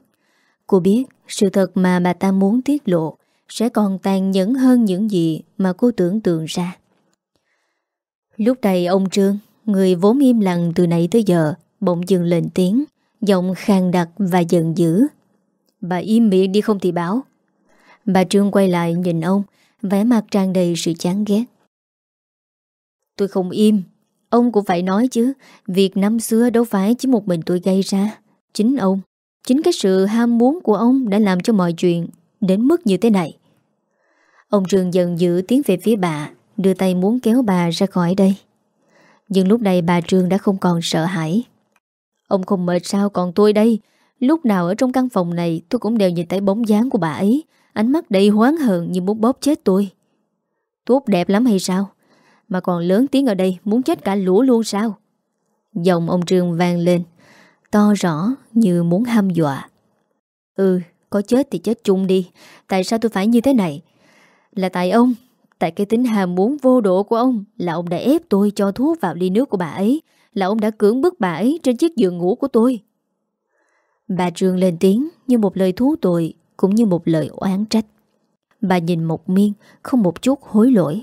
Cô biết sự thật mà bà ta muốn tiết lộ Sẽ còn tàn nhẫn hơn những gì Mà cô tưởng tượng ra. Lúc này ông Trương, Người vốn im lặng từ nãy tới giờ, Bỗng dừng lên tiếng, Giọng khang đặc và giận dữ. Bà im miệng đi không thì báo. Bà Trương quay lại nhìn ông, vẻ mặt tràn đầy sự chán ghét. Tôi không im, Ông cũng phải nói chứ, Việc năm xưa đâu phải chỉ một mình tôi gây ra. Chính ông, Chính cái sự ham muốn của ông đã làm cho mọi chuyện Đến mức như thế này. Ông Trương giận dữ tiến về phía bà. Đưa tay muốn kéo bà ra khỏi đây. Nhưng lúc này bà Trương đã không còn sợ hãi. Ông không mệt sao còn tôi đây? Lúc nào ở trong căn phòng này Tôi cũng đều nhìn thấy bóng dáng của bà ấy. Ánh mắt đầy hoáng hờn như muốn bóp chết tôi. Tốt đẹp lắm hay sao? Mà còn lớn tiếng ở đây, Muốn chết cả lũ luôn sao? Giọng ông Trương vang lên, To rõ như muốn ham dọa. Ừ có chết thì chết chung đi. Tại sao tôi phải như thế này? Là tại ông. Tại cái tính hàm muốn vô độ của ông Là ông đã ép tôi cho thuốc vào ly nước của bà ấy, Là ông đã cưỡng bức bà ấy Trên chiếc giường ngủ của tôi. Bà Trương lên tiếng như một lời thú tội Cũng như một lời oán trách. Bà nhìn một miên, Không một chút hối lỗi.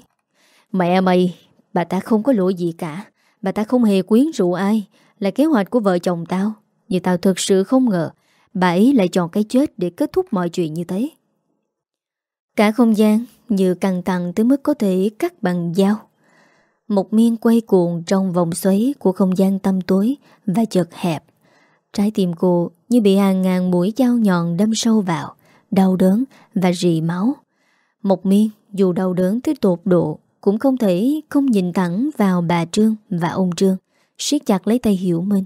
Mẹ mày Bà ta không có lỗi gì cả. Bà ta không hề quyến rũ ai, Là kế hoạch của vợ chồng tao. Nhưng tao thật sự không ngờ, Bà ấy lại chọn cái chết để kết thúc mọi chuyện như thế. Cả không gian như căng thẳng tới mức có thể cắt bằng dao Một miên quay cuồng trong vòng xoáy của không gian tâm tối và chật hẹp Trái tim cô như bị hàng ngàn mũi dao nhọn đâm sâu vào, đau đớn và rỉ máu. Một miên dù đau đớn tới tột độ cũng không thể không nhìn thẳng vào bà Trương và ông Trương, siết chặt lấy tay Hiểu Minh.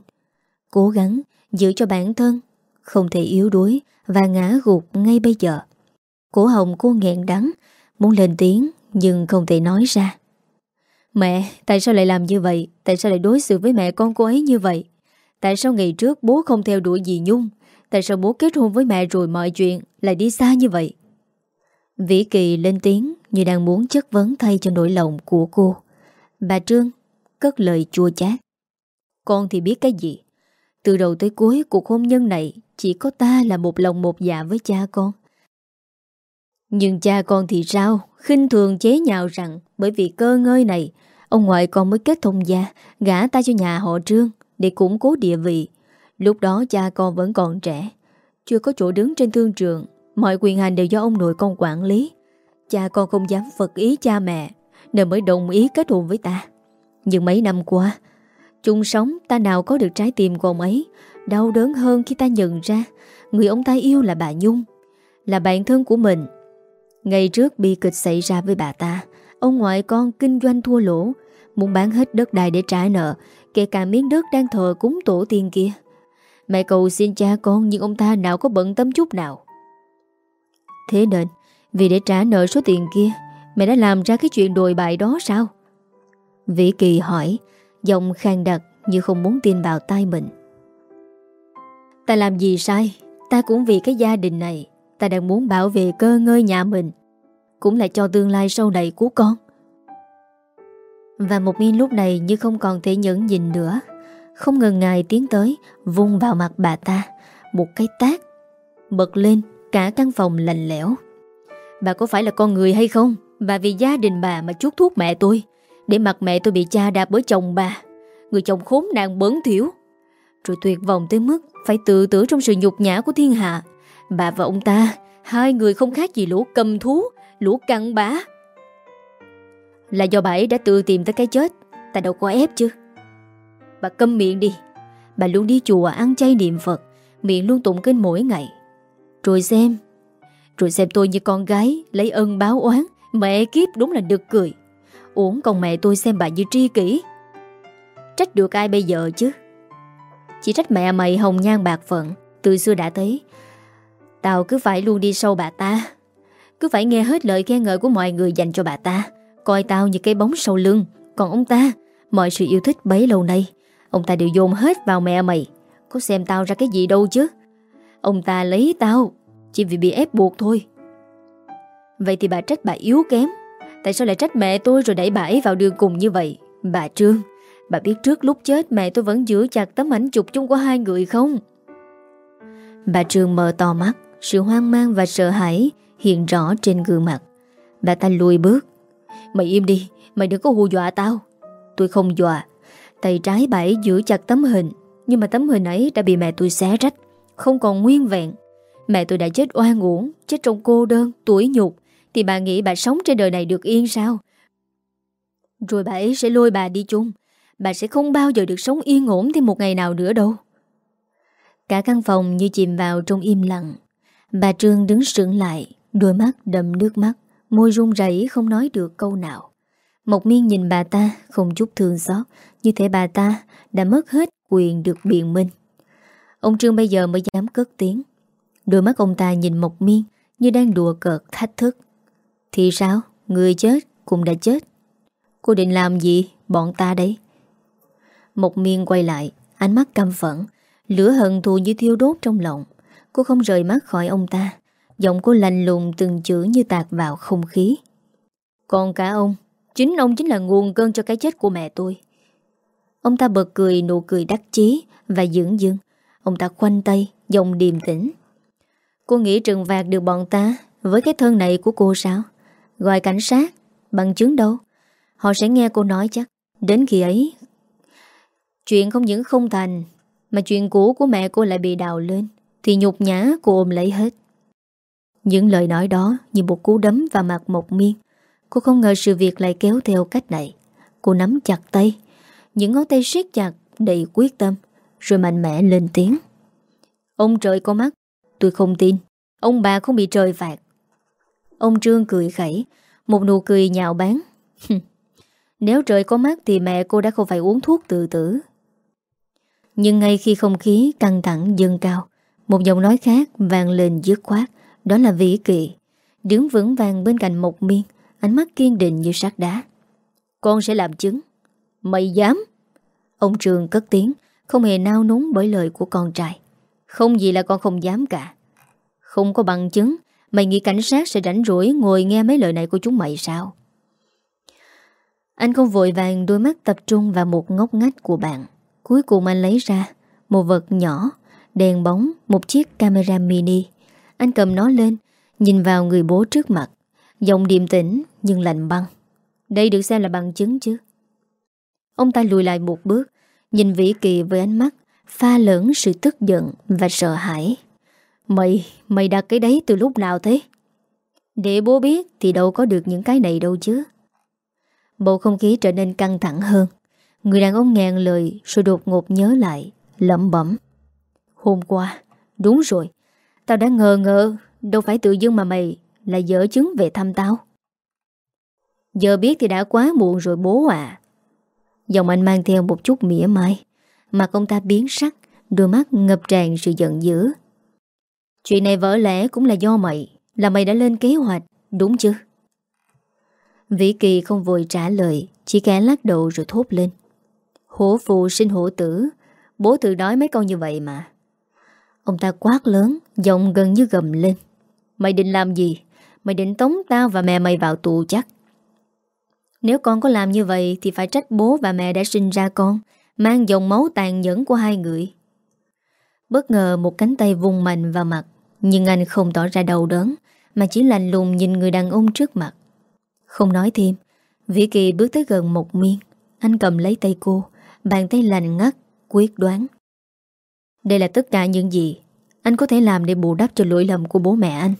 Cố gắng giữ cho bản thân, không thể yếu đuối và ngã gục ngay bây giờ. Cổ hồng cô nghẹn đắng, muốn lên tiếng nhưng không thể nói ra. Mẹ, tại sao lại làm như vậy? Tại sao lại đối xử với mẹ con cô ấy như vậy? Tại sao ngày trước bố không theo đuổi dì Nhung Tại sao bố kết hôn với mẹ rồi mọi chuyện Lại đi xa như vậy Vĩ Kỳ lên tiếng Như đang muốn chất vấn thay cho nỗi lòng của cô Bà Trương Cất lời chua chát Con thì biết cái gì Từ đầu tới cuối cuộc hôn nhân này Chỉ có ta là một lòng một dạ với cha con nhưng cha con thì sao khinh thường chế nhạo rằng Bởi vì cơ ngơi này Ông ngoại con mới kết thông gia Gã ta cho nhà họ Trương để củng cố địa vị. Lúc đó cha con vẫn còn trẻ, chưa có chỗ đứng trên thương trường, mọi quyền hành đều do ông nội con quản lý. Cha con không dám phật ý cha mẹ, nên mới đồng ý kết hôn với ta. Nhưng mấy năm qua, chung sống ta nào có được trái tim của ông ấy, đau đớn hơn khi ta nhận ra người ông ta yêu là bà Nhung, là bạn thân của mình. Ngày trước bi kịch xảy ra với bà ta, ông ngoại con kinh doanh thua lỗ, muốn bán hết đất đai để trả nợ, Kể cả miếng đất đang thờ cúng tổ tiên kia. Mẹ cầu xin cha con Nhưng ông ta nào có bận tâm chút nào. Thế nên Vì để trả nợ số tiền kia Mẹ đã làm ra cái chuyện đồi bại đó sao? Vĩ Kỳ hỏi Giọng khang đặc như không muốn tin vào tai mình. Ta làm gì sai? Ta cũng vì cái gia đình này Ta đang muốn bảo vệ cơ ngơi nhà mình, Cũng là cho tương lai sau này của con. Và một miên lúc này như không còn thể nhẫn nhìn nữa, Không ngần ngại tiến tới, Vung vào mặt bà ta, Một cái tác Bật lên, cả căn phòng lạnh lẽo. Bà có phải là con người hay không? Bà vì gia đình bà mà chút thuốc mẹ tôi, Để mặt mẹ tôi bị cha đạp bởi chồng bà. Người chồng khốn nạn bấn thiểu Rồi tuyệt vọng tới mức Phải tự tử trong sự nhục nhã của thiên hạ. Bà và ông ta, Hai người không khác gì lũ cầm thú, Lũ cặn bã. Là do bà ấy đã tự tìm tới cái chết, Ta đâu có ép chứ. Bà câm miệng đi. Bà luôn đi chùa ăn chay niệm Phật, Miệng luôn tụng kinh mỗi ngày. Rồi xem Rồi xem tôi như con gái Lấy ân báo oán Mẹ kiếp đúng là được cười. Uống con mẹ tôi xem bà như tri kỷ. Trách được ai bây giờ chứ? Chỉ trách mẹ mày hồng nhan bạc phận, Từ xưa đã thấy Tao cứ phải luôn đi sâu bà ta. Cứ phải nghe hết lời khen ngợi của mọi người dành cho bà ta. Coi tao như cái bóng sau lưng. Còn ông ta, Mọi sự yêu thích bấy lâu nay, Ông ta đều dồn hết vào mẹ mày. Có xem tao ra cái gì đâu chứ? Ông ta lấy tao, Chỉ vì bị ép buộc thôi. Vậy thì bà trách bà yếu kém. Tại sao lại trách mẹ tôi rồi đẩy bà ấy vào đường cùng như vậy? Bà Trương, Bà biết trước lúc chết mẹ tôi vẫn giữ chặt tấm ảnh chụp chung của hai người không? Bà Trương mờ to mắt. Sự hoang mang và sợ hãi Hiện rõ trên gương mặt. Bà ta lùi bước. Mày im đi Mày đừng có hù dọa tao. Tôi không dọa. Tay trái bà giữ chặt tấm hình Nhưng mà tấm hình ấy đã bị mẹ tôi xé rách Không còn nguyên vẹn. Mẹ tôi đã chết oan uổng Chết trong cô đơn, tuổi nhục. Thì bà nghĩ bà sống trên đời này được yên sao? Rồi bà ấy sẽ lôi bà đi chung. Bà sẽ không bao giờ được sống yên ổn thêm một ngày nào nữa đâu. Cả căn phòng như chìm vào trong im lặng. Bà Trương đứng sững lại, Đôi mắt đầm nước mắt, Môi run rẩy không nói được câu nào. Mộc miên nhìn bà ta, không chút thương xót. Như thể bà ta đã mất hết quyền được biện minh. Ông Trương bây giờ mới dám cất tiếng. Đôi mắt ông ta nhìn Mộc miên Như đang đùa cợt thách thức. Thì sao? Người chết cũng đã chết. Cô định làm gì? Bọn ta đấy Mộc miên quay lại, Ánh mắt căm phẫn, Lửa hận thù như thiêu đốt trong lòng. Cô không rời mắt khỏi ông ta. Giọng cô lành lùng từng chữ như tạc vào không khí. Còn cả ông, Chính ông chính là nguồn cơn cho cái chết của mẹ tôi. Ông ta bật cười nụ cười đắc chí Và dưỡng dưng. Ông ta khoanh tay, giọng điềm tĩnh. Cô nghĩ trừng phạt được bọn ta Với cái thân này của cô sao? Gọi cảnh sát, Bằng chứng đâu? Họ sẽ nghe cô nói chắc. Đến khi ấy, Chuyện không những không thành, Mà chuyện cũ của mẹ cô lại bị đào lên. Thì nhục nhã cô ôm lấy hết. Những lời nói đó Như một cú đấm vào mặt một miên. Cô không ngờ sự việc lại kéo theo cách này. Cô nắm chặt tay, Những ngón tay siết chặt, đầy quyết tâm, Rồi mạnh mẽ lên tiếng. Ông trời có mắt, Tôi không tin. Ông bà không bị trời phạt. Ông Trương cười khẩy, Một nụ cười nhạo báng. Nếu trời có mắt thì mẹ cô đã không phải uống thuốc tự tử. Nhưng ngay khi không khí căng thẳng dâng cao một giọng nói khác vang lên dứt khoát, Đó là Vĩ Kỳ. Đứng vững vàng bên cạnh một miên, Ánh mắt kiên định như sắt đá. Con sẽ làm chứng. Mày dám? Ông Trường cất tiếng, Không hề nao núng bởi lời của con trai. Không gì là con không dám cả. Không có bằng chứng, Mày nghĩ cảnh sát sẽ rảnh rỗi Ngồi nghe mấy lời này của chúng mày sao? Anh không vội vàng, Đôi mắt tập trung vào một ngóc ngách của bạn. Cuối cùng anh lấy ra Một vật nhỏ Đèn bóng Một chiếc camera mini. Anh cầm nó lên Nhìn vào người bố trước mặt. Giọng điềm tĩnh nhưng lạnh băng. Đây được xem là bằng chứng chứ? Ông ta lùi lại một bước Nhìn Vĩ Kỳ với ánh mắt Pha lẫn sự tức giận và sợ hãi. Mày, mày đặt cái đấy từ lúc nào thế? Để bố biết thì đâu có được những cái này đâu chứ. Bầu không khí trở nên căng thẳng hơn. Người đàn ông ngàn lời Rồi đột ngột nhớ lại Lẩm bẩm. Hôm qua, đúng rồi. Tao đã ngờ ngờ Đâu phải tự dưng mà mày là dở chứng về thăm tao. Giờ biết thì đã quá muộn rồi bố à Dòng anh mang theo một chút mỉa mai Mặt ông ta biến sắc Đôi mắt ngập tràn sự giận dữ. Chuyện này vỡ lẽ cũng là do mày Là mày đã lên kế hoạch Đúng chứ? Vĩ Kỳ không vội trả lời Chỉ kẻ lắc đầu rồi thốt lên. Hổ phụ sinh hổ tử Bố tự đói mấy câu như vậy mà. Ông ta quát lớn, Giọng gần như gầm lên. Mày định làm gì? Mày định tống tao và mẹ mày vào tù chắc? Nếu con có làm như vậy Thì phải trách bố và mẹ đã sinh ra con, Mang dòng máu tàn nhẫn của hai người. Bất ngờ một cánh tay vùng mạnh vào mặt, Nhưng anh không tỏ ra đầu đớn, Mà chỉ lành lùng nhìn người đàn ông trước mặt. Không nói thêm, Vĩ Kỳ bước tới gần một miên Anh cầm lấy tay cô, Bàn tay lành ngắt, Quyết đoán. Đây là tất cả những gì Anh có thể làm để bù đắp cho lỗi lầm của bố mẹ anh.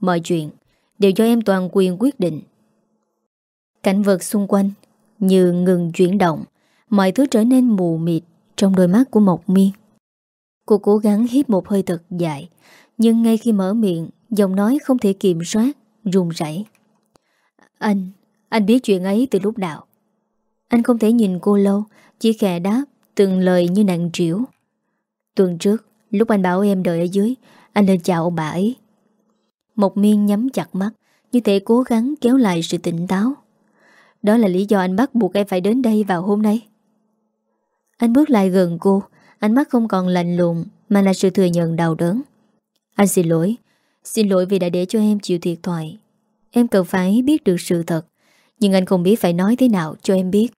Mọi chuyện Đều do em toàn quyền quyết định. Cảnh vật xung quanh Như ngừng chuyển động Mọi thứ trở nên mù mịt Trong đôi mắt của Mộc Miên Cô cố gắng hít một hơi thật dài Nhưng ngay khi mở miệng Giọng nói không thể kiểm soát Rùng rảy Anh, anh biết chuyện ấy từ lúc nào? Anh không thể nhìn cô lâu Chỉ khẽ đáp Từng lời như nặng triểu Tuần trước, Lúc anh bảo em đợi ở dưới, Anh lên chào ông bà ấy. Mộc miên nhắm chặt mắt, Như thể cố gắng kéo lại sự tỉnh táo. Đó là lý do anh bắt buộc em phải đến đây vào hôm nay. Anh bước lại gần cô, Ánh mắt không còn lạnh lùng, Mà là sự thừa nhận đau đớn. Anh xin lỗi Xin lỗi vì đã để cho em chịu thiệt thoại Em cần phải biết được sự thật, Nhưng anh không biết phải nói thế nào cho em biết.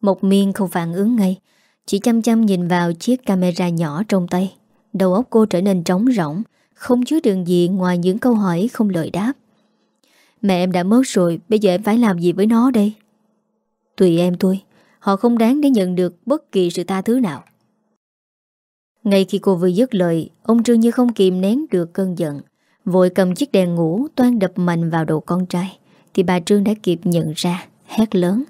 Mộc miên không phản ứng ngay chỉ chăm chăm nhìn vào chiếc camera nhỏ trong tay. Đầu óc cô trở nên trống rỗng, Không chứa đường gì ngoài những câu hỏi không lời đáp. Mẹ em đã mất rồi, Bây giờ em phải làm gì với nó đây? Tùy em thôi, Họ không đáng để nhận được bất kỳ sự tha thứ nào. Ngay khi cô vừa dứt lời, Ông Trương như không kìm nén được cơn giận. Vội cầm chiếc đèn ngủ, Toan đập mạnh vào đầu con trai. Thì bà Trương đã kịp nhận ra, Hét lớn.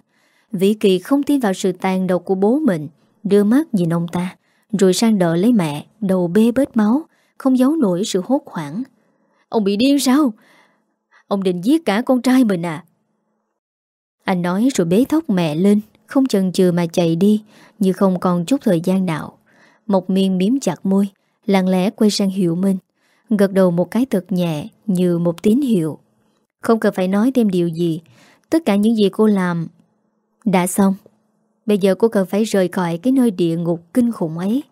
Vĩ Kỳ không tin vào sự tàn độc của bố mình. Đưa mắt nhìn ông ta, Rồi sang đợi lấy mẹ, Đầu bê bết máu, Không giấu nổi sự hốt hoảng. Ông bị điên sao? Ông định giết cả con trai mình à? Anh nói rồi bế thóc mẹ lên, Không chần chừ mà chạy đi, Như không còn chút thời gian nào. Mộc miên miếm chặt môi, Lặng lẽ quay sang Hiệu Minh, Gật đầu một cái thật nhẹ Như một tín hiệu. Không cần phải nói thêm điều gì, Tất cả những gì cô làm Đã xong. Bây giờ cô cần phải rời khỏi cái nơi địa ngục kinh khủng ấy.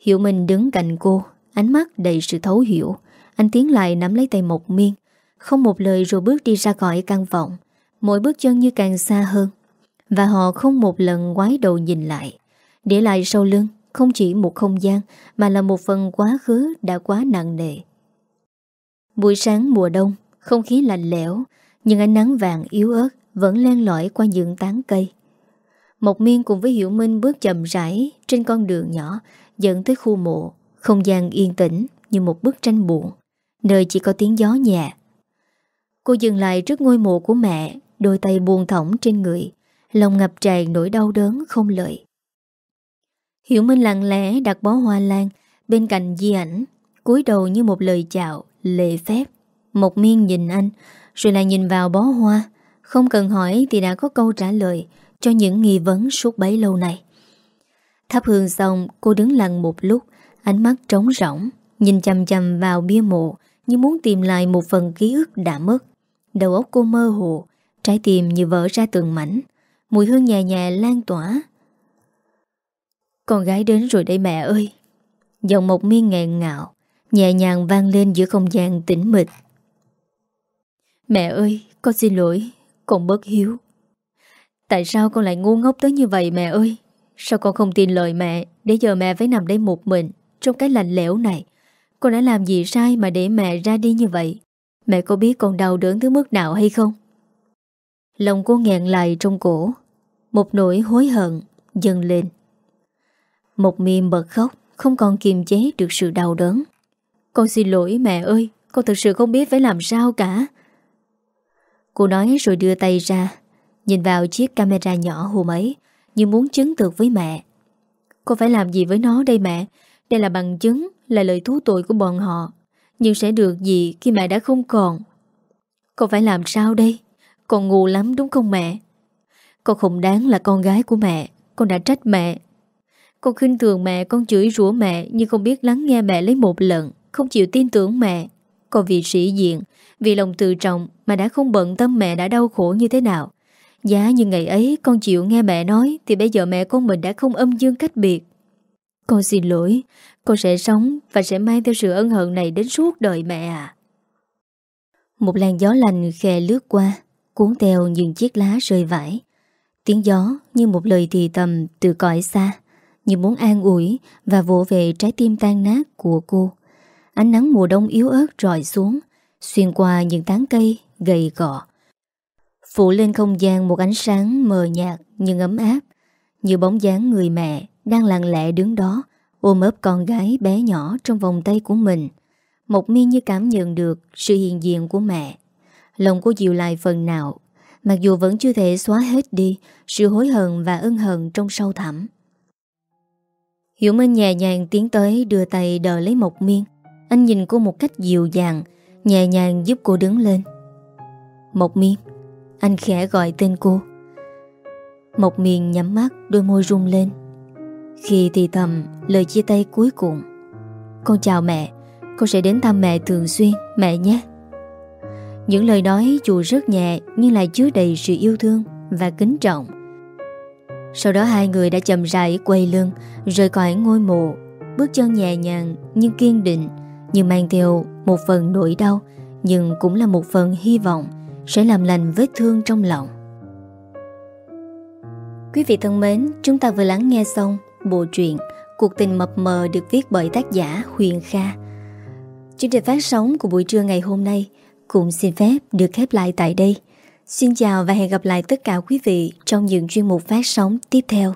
Hiệu Minh đứng cạnh cô, Ánh mắt đầy sự thấu hiểu. Anh tiến lại nắm lấy tay Mộc Miên. Không một lời rồi bước đi ra khỏi căn phòng. Mỗi bước chân như càng xa hơn. Và họ không một lần quái đầu nhìn lại. Để lại sau lưng, không chỉ một không gian, Mà là một phần quá khứ đã quá nặng nề. Buổi sáng mùa đông, Không khí lạnh lẽo, Nhưng ánh nắng vàng yếu ớt Vẫn len lỏi qua những tán cây. Mộc Miên cùng với Hiểu Minh bước chậm rãi Trên con đường nhỏ Dẫn tới khu mộ Không gian yên tĩnh như một bức tranh buồn Nơi chỉ có tiếng gió nhẹ Cô dừng lại trước ngôi mộ của mẹ Đôi tay buông thõng trên người Lòng ngập tràn nỗi đau đớn không lợi Hiểu Minh lặng lẽ đặt bó hoa lan bên cạnh di ảnh, cúi đầu như một lời chào, lệ phép. Mộc miên nhìn anh, rồi lại nhìn vào bó hoa. Không cần hỏi thì đã có câu trả lời cho những nghi vấn suốt bấy lâu này. Thắp hương xong, cô đứng lặng một lúc, ánh mắt trống rỗng, nhìn chầm chầm vào bia mộ như muốn tìm lại một phần ký ức đã mất. Đầu óc cô mơ hồ, trái tim như vỡ ra từng mảnh. Mùi hương nhẹ nhẹ lan tỏa con gái đến rồi đây mẹ ơi Giọng một miên nghẹn ngạo Nhẹ nhàng vang lên giữa không gian tĩnh mịch Mẹ ơi Con xin lỗi Con bất hiếu Tại sao con lại ngu ngốc tới như vậy mẹ ơi? Sao con không tin lời mẹ Để giờ mẹ phải nằm đây một mình Trong cái lạnh lẽo này? Con đã làm gì sai mà để mẹ ra đi như vậy? Mẹ có biết con đau đớn tới mức nào hay không? Lòng cô nghẹn lại trong cổ, Một nỗi hối hận dâng lên. Một miệng bật khóc, Không còn kiềm chế được sự đau đớn. Con xin lỗi mẹ ơi, Con thật sự không biết phải làm sao cả. Cô nói rồi đưa tay ra Nhìn vào chiếc camera nhỏ hôm ấy Như muốn chứng thực với mẹ. Cô phải làm gì với nó đây mẹ? Đây là bằng chứng Là lời thú tội của bọn họ. Nhưng sẽ được gì khi mẹ đã không còn? Cô phải làm sao đây? Con ngu lắm đúng không mẹ? Con không đáng là con gái của mẹ. Con đã trách mẹ. Con khinh thường mẹ, con chửi rủa mẹ nhưng không biết lắng nghe mẹ lấy một lần, không chịu tin tưởng mẹ. Còn vì sĩ diện, vì lòng tự trọng mà đã không bận tâm mẹ đã đau khổ như thế nào. Giá như ngày ấy con chịu nghe mẹ nói thì bây giờ mẹ con mình đã không âm dương cách biệt. Con xin lỗi, con sẽ sống và sẽ mang theo sự ân hận này đến suốt đời mẹ à. Một làn gió lành khe lướt qua, cuốn theo những chiếc lá rơi vãi. Tiếng gió như một lời thì tầm từ cõi xa như muốn an ủi và vỗ về trái tim tan nát của cô. Ánh nắng mùa đông yếu ớt rọi xuống, xuyên qua những tán cây gầy gọ. Phủ lên không gian một ánh sáng mờ nhạt nhưng ấm áp, Như bóng dáng người mẹ Đang lặng lẽ đứng đó Ôm ấp con gái bé nhỏ trong vòng tay của mình. Mộc mi như cảm nhận được Sự hiện diện của mẹ. Lòng cô dịu lại phần nào Mặc dù vẫn chưa thể xóa hết đi Sự hối hận và ân hận trong sâu thẳm. Hiểu Minh nhẹ nhàng tiến tới Đưa tay đỡ lấy Mộc miên Anh nhìn cô một cách dịu dàng Nhẹ nhàng giúp cô đứng lên. Mộc miên anh khẽ gọi tên cô. Mộc miền nhắm mắt, Đôi môi rung lên. Khi thì thầm, lời chia tay cuối cùng. Con chào mẹ, Con sẽ đến thăm mẹ thường xuyên, Mẹ nhé. Những lời nói dù rất nhẹ, Nhưng lại chứa đầy sự yêu thương Và kính trọng. Sau đó hai người đã chậm rãi quay lưng, Rời khỏi ngôi mộ. Bước chân nhẹ nhàng nhưng kiên định, Nhưng mang theo một phần nỗi đau, Nhưng cũng là một phần hy vọng. Sẽ làm lành vết thương trong lòng Quý vị thân mến, chúng ta vừa lắng nghe xong bộ truyện Cuộc tình mập mờ được viết bởi tác giả Huyền Kha. Chương trình phát sóng của buổi trưa ngày hôm nay cũng xin phép được khép lại tại đây. Xin chào và hẹn gặp lại tất cả quý vị trong những chuyên mục phát sóng tiếp theo.